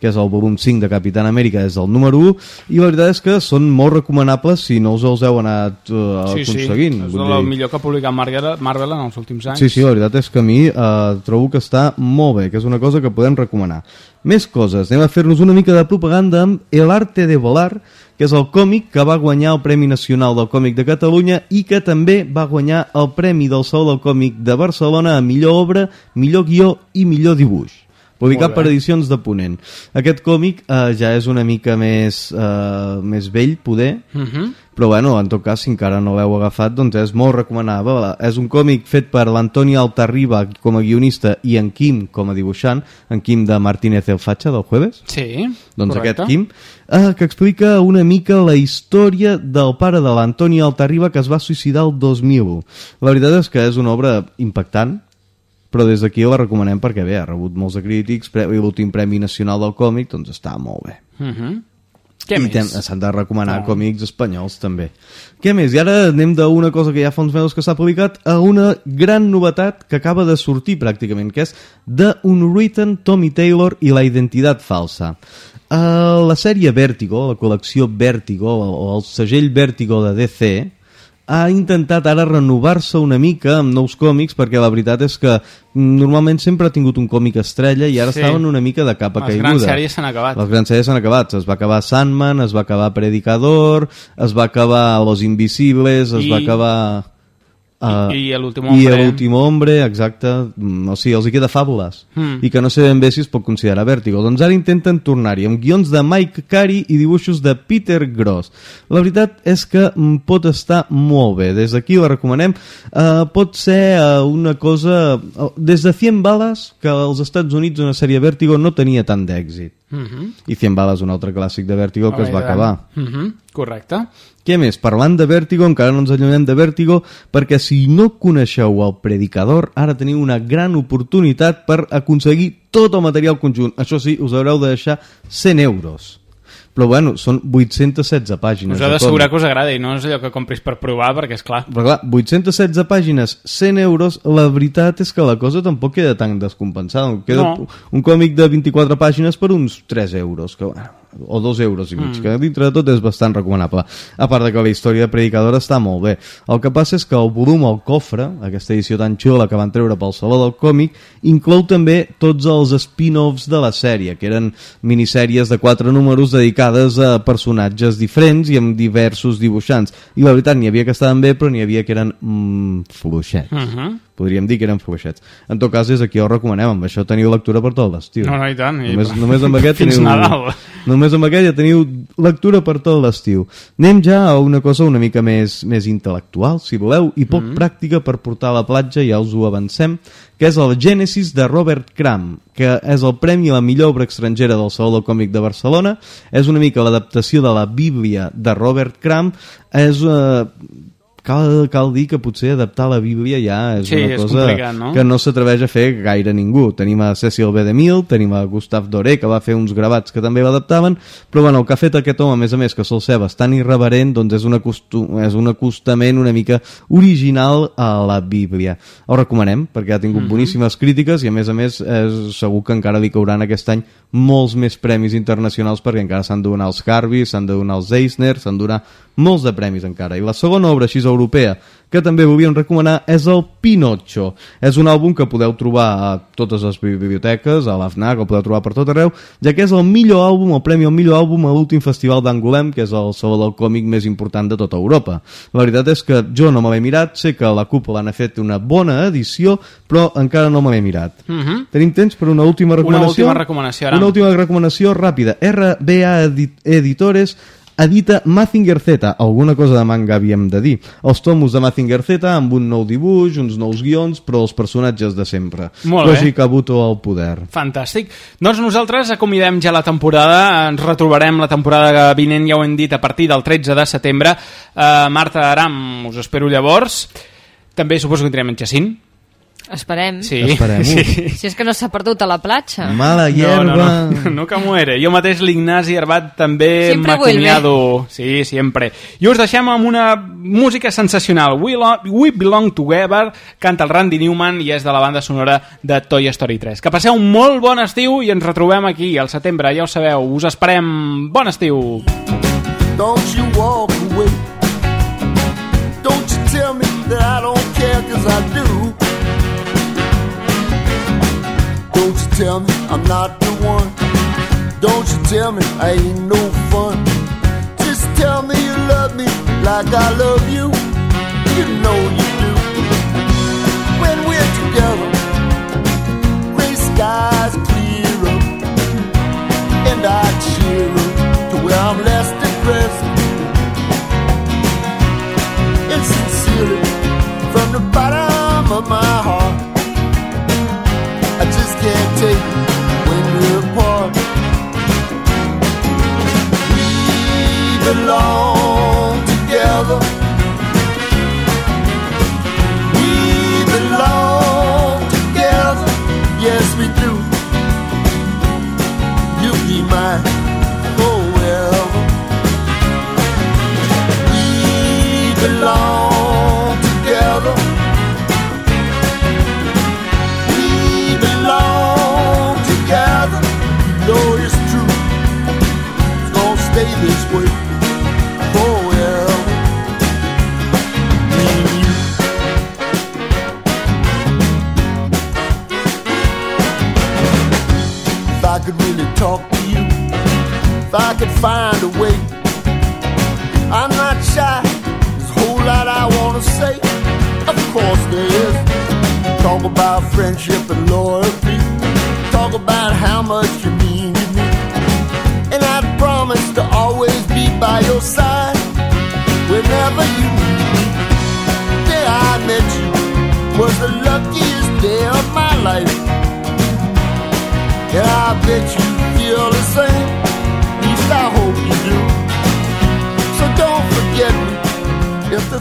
que és el volum 5 de Capitán Amèrica, és el número 1, i la veritat és que són molt recomanables si no us els heu anat uh, Sí, sí, aconseguint. és el dir- millor que ha publicat Marvel, Marvel en els últims anys. Sí, sí, la veritat és que a mi eh, trobo que està molt bé, que és una cosa que podem recomanar. Més coses, anem a fer-nos una mica de propaganda amb El arte de volar, que és el còmic que va guanyar el Premi Nacional del Còmic de Catalunya i que també va guanyar el Premi del Saló del Còmic de Barcelona a millor obra, millor guió i millor dibuix publicat per edicions de Ponent. Aquest còmic eh, ja és una mica més, eh, més vell, poder, Mhm. però bueno, en tot cas, si encara no l'heu agafat, doncs és molt recomanable. És un còmic fet per l'Antoni Altarriba com a guionista i en Quim com a dibuixant, en Quim de Martínez el Fatxa del Jueves. Sí, Doncs correcte. aquest Quim, eh, que explica una mica la història del pare de l'Antoni Altarriba que es va suïcidar el 2001. La veritat és que és una obra impactant, però des d'aquí la recomanem perquè bé, ha rebut molts de crítics, pre l'últim Premi Nacional del Còmic, doncs està molt bé. Mhm. Què I més? s'han de recomanar No. còmics espanyols també. Què més? I ara anem d'una cosa que ja fa uns mesos que s'ha publicat a una gran novetat que acaba de sortir pràcticament, que és The Unwritten Tommy Taylor i la identitat falsa. Uh, la sèrie Vértigo, la col·lecció Vértigo, o el segell Vértigo de DC, ha intentat ara renovar-se una mica amb nous còmics perquè la veritat és que normalment sempre ha tingut un còmic estrella i ara Sí. estaven una mica de capa Les caiguda. grans sèries s'han acabat. Les grans sèries s'han acabat. Es va acabar Sandman, es va acabar Predicador, es va acabar Los Invisibles, es I- va acabar... Uh, I- i El último I hombre. El último hombre, exacte. Mm, O sigui, els hi queda fàbules. Mm. I que no sé ben bé si es pot considerar vèrtigo. Doncs ara intenten tornar-hi amb guions de Mike Carey i dibuixos de Peter Gross. La veritat és que mm, pot estar molt bé. Des d'aquí la recomanem. Uh, pot ser uh, una cosa... Uh, des de 100 bales, que als Estats Units una sèrie vèrtigo no tenia tant d'èxit. Mhm. I 100 bales, un altre clàssic de Vértigo que es va acabar. Mhm. Correcte. Què més? Parlant de Vértigo, encara no ens allunyem de Vértigo, perquè si no coneixeu el Predicador, ara teniu una gran oportunitat per aconseguir tot el material conjunt. Això sí, us haureu de deixar 100 euros. Però bueno, són 816 pàgines. Us heu de d'assegurar que us agrada i no és allò que compris per provar, perquè és clar. Però clar, 816 pàgines, 100 euros, la veritat és que la cosa tampoc queda tan descompensada. Queda No. un còmic de 24 pàgines per uns 3 euros, que, bueno, o 2 euros i mig, Mm. que dintre de tot és bastant recomanable. A part de que la història de Predicador està molt bé. El que passa és que el volum, el cofre, aquesta edició tan xula que van treure pel Saló del Còmic, inclou també tots els spin-offs de la sèrie, que eren minissèries de 4 números dedicades a personatges diferents i amb diversos dibuixants. I la veritat, n'hi havia que estaven bé, però n'hi havia que eren mm, fluixets. Mhm. Podríem dir que eren fluixets. En tot cas, des d'aquí ho recomanem. Amb això teniu lectura per tot l'estiu. No, no, i tant. I- Només, només amb aquest Fins teniu... Nadal. Només amb aquest ja teniu lectura per tot l'estiu. Anem ja a una cosa una mica més, més intel·lectual, si voleu, i poc Mm. pràctica per portar a la platja, ja us ho avancem, que és el Gènesis de Robert Crumb, que és el premi a la millor obra estrangera del Saló del Còmic de Barcelona. És una mica l'adaptació de la Bíblia de Robert Crumb. És... Eh, cal, cal dir que potser adaptar la Bíblia ja és Sí, una és cosa no? que no s'atreveix a fer gaire ningú. Tenim a Cecil B. DeMille, tenim a Gustave Doré, que va fer uns gravats que també l'adaptaven, però bueno, el que ha fet aquest home, a més a més, que sol ser bastant irreverent, doncs és un, acostum, és un acostament una mica original a la Bíblia. Ho recomanem, perquè ha tingut Mhm. boníssimes crítiques i a més a més és segur que encara li cauran aquest any molts més premis internacionals perquè encara s'han de donar els Harvey, s'han de donar els Eisner, s'han de donar molts de premis encara. I la segona obra així europea que també volíem recomanar és el Pinocho. És un àlbum que podeu trobar a totes les biblioteques, a l'AFNAC, el podeu trobar per tot arreu, ja que és el millor àlbum, el premi al millor àlbum a l'últim festival d'Angolem, que és el saló del còmic més important de tota Europa. La veritat és que jo no me l'he mirat, sé que la cúpula n'ha fet una bona edició, però encara no me l'he mirat. Mhm. Tenim temps per una última recomanació? última recomanació, ara. Una última recomanació ràpida. RBA Edit Editores edita Mazinger Z, alguna cosa de manga havíem de dir. Els tomos de Mazinger Z amb un nou dibuix, uns nous guions, però els personatges de sempre. Molt bé. Koji Kabuto al poder. Fantàstic. Doncs nosaltres acomidem ja la temporada, ens retrobarem la temporada vinent, ja ho hem dit, a partir del 13 de setembre. Uh, Marta Aram, us espero llavors. També suposo que tindrem en Jacint. Esperem. Sí. Esperem-ho. sí. Si és que no s'ha perdut a la platja. Mala No, hierba... no, no, no que muere. Jo mateix l'Ignasi Herbat també Siempre m'acomiado. Sí, sempre. I us deixem amb una música sensacional. We, Lo We Belong Together, canta el Randy Newman i és de la banda sonora de Toy Story 3. Que passeu un molt bon estiu i ens retrobem aquí al setembre, ja ho sabeu. Us esperem. Bon estiu! Don't you walk away. Don't you tell me that I don't care, cause I do. Don't you tell me I'm not the one. Don't you tell me I ain't no fun. Just tell me you love me like I love you. You know you do. When we're together, gray skies clear up. And I cheer up to where I'm less depressed. And sincerely, from the bottom of my heart, can't take when we're apart. We belong find a way, I'm not shy. There's a whole lot I wanna say. Of course there is. Talk about friendship and loyalty. Talk about how much you mean to me. And I promise to always be by your side whenever you need me. The day I met you was the luckiest day of my life. And I bet you feel the same. Hope you do. So don't forget me if the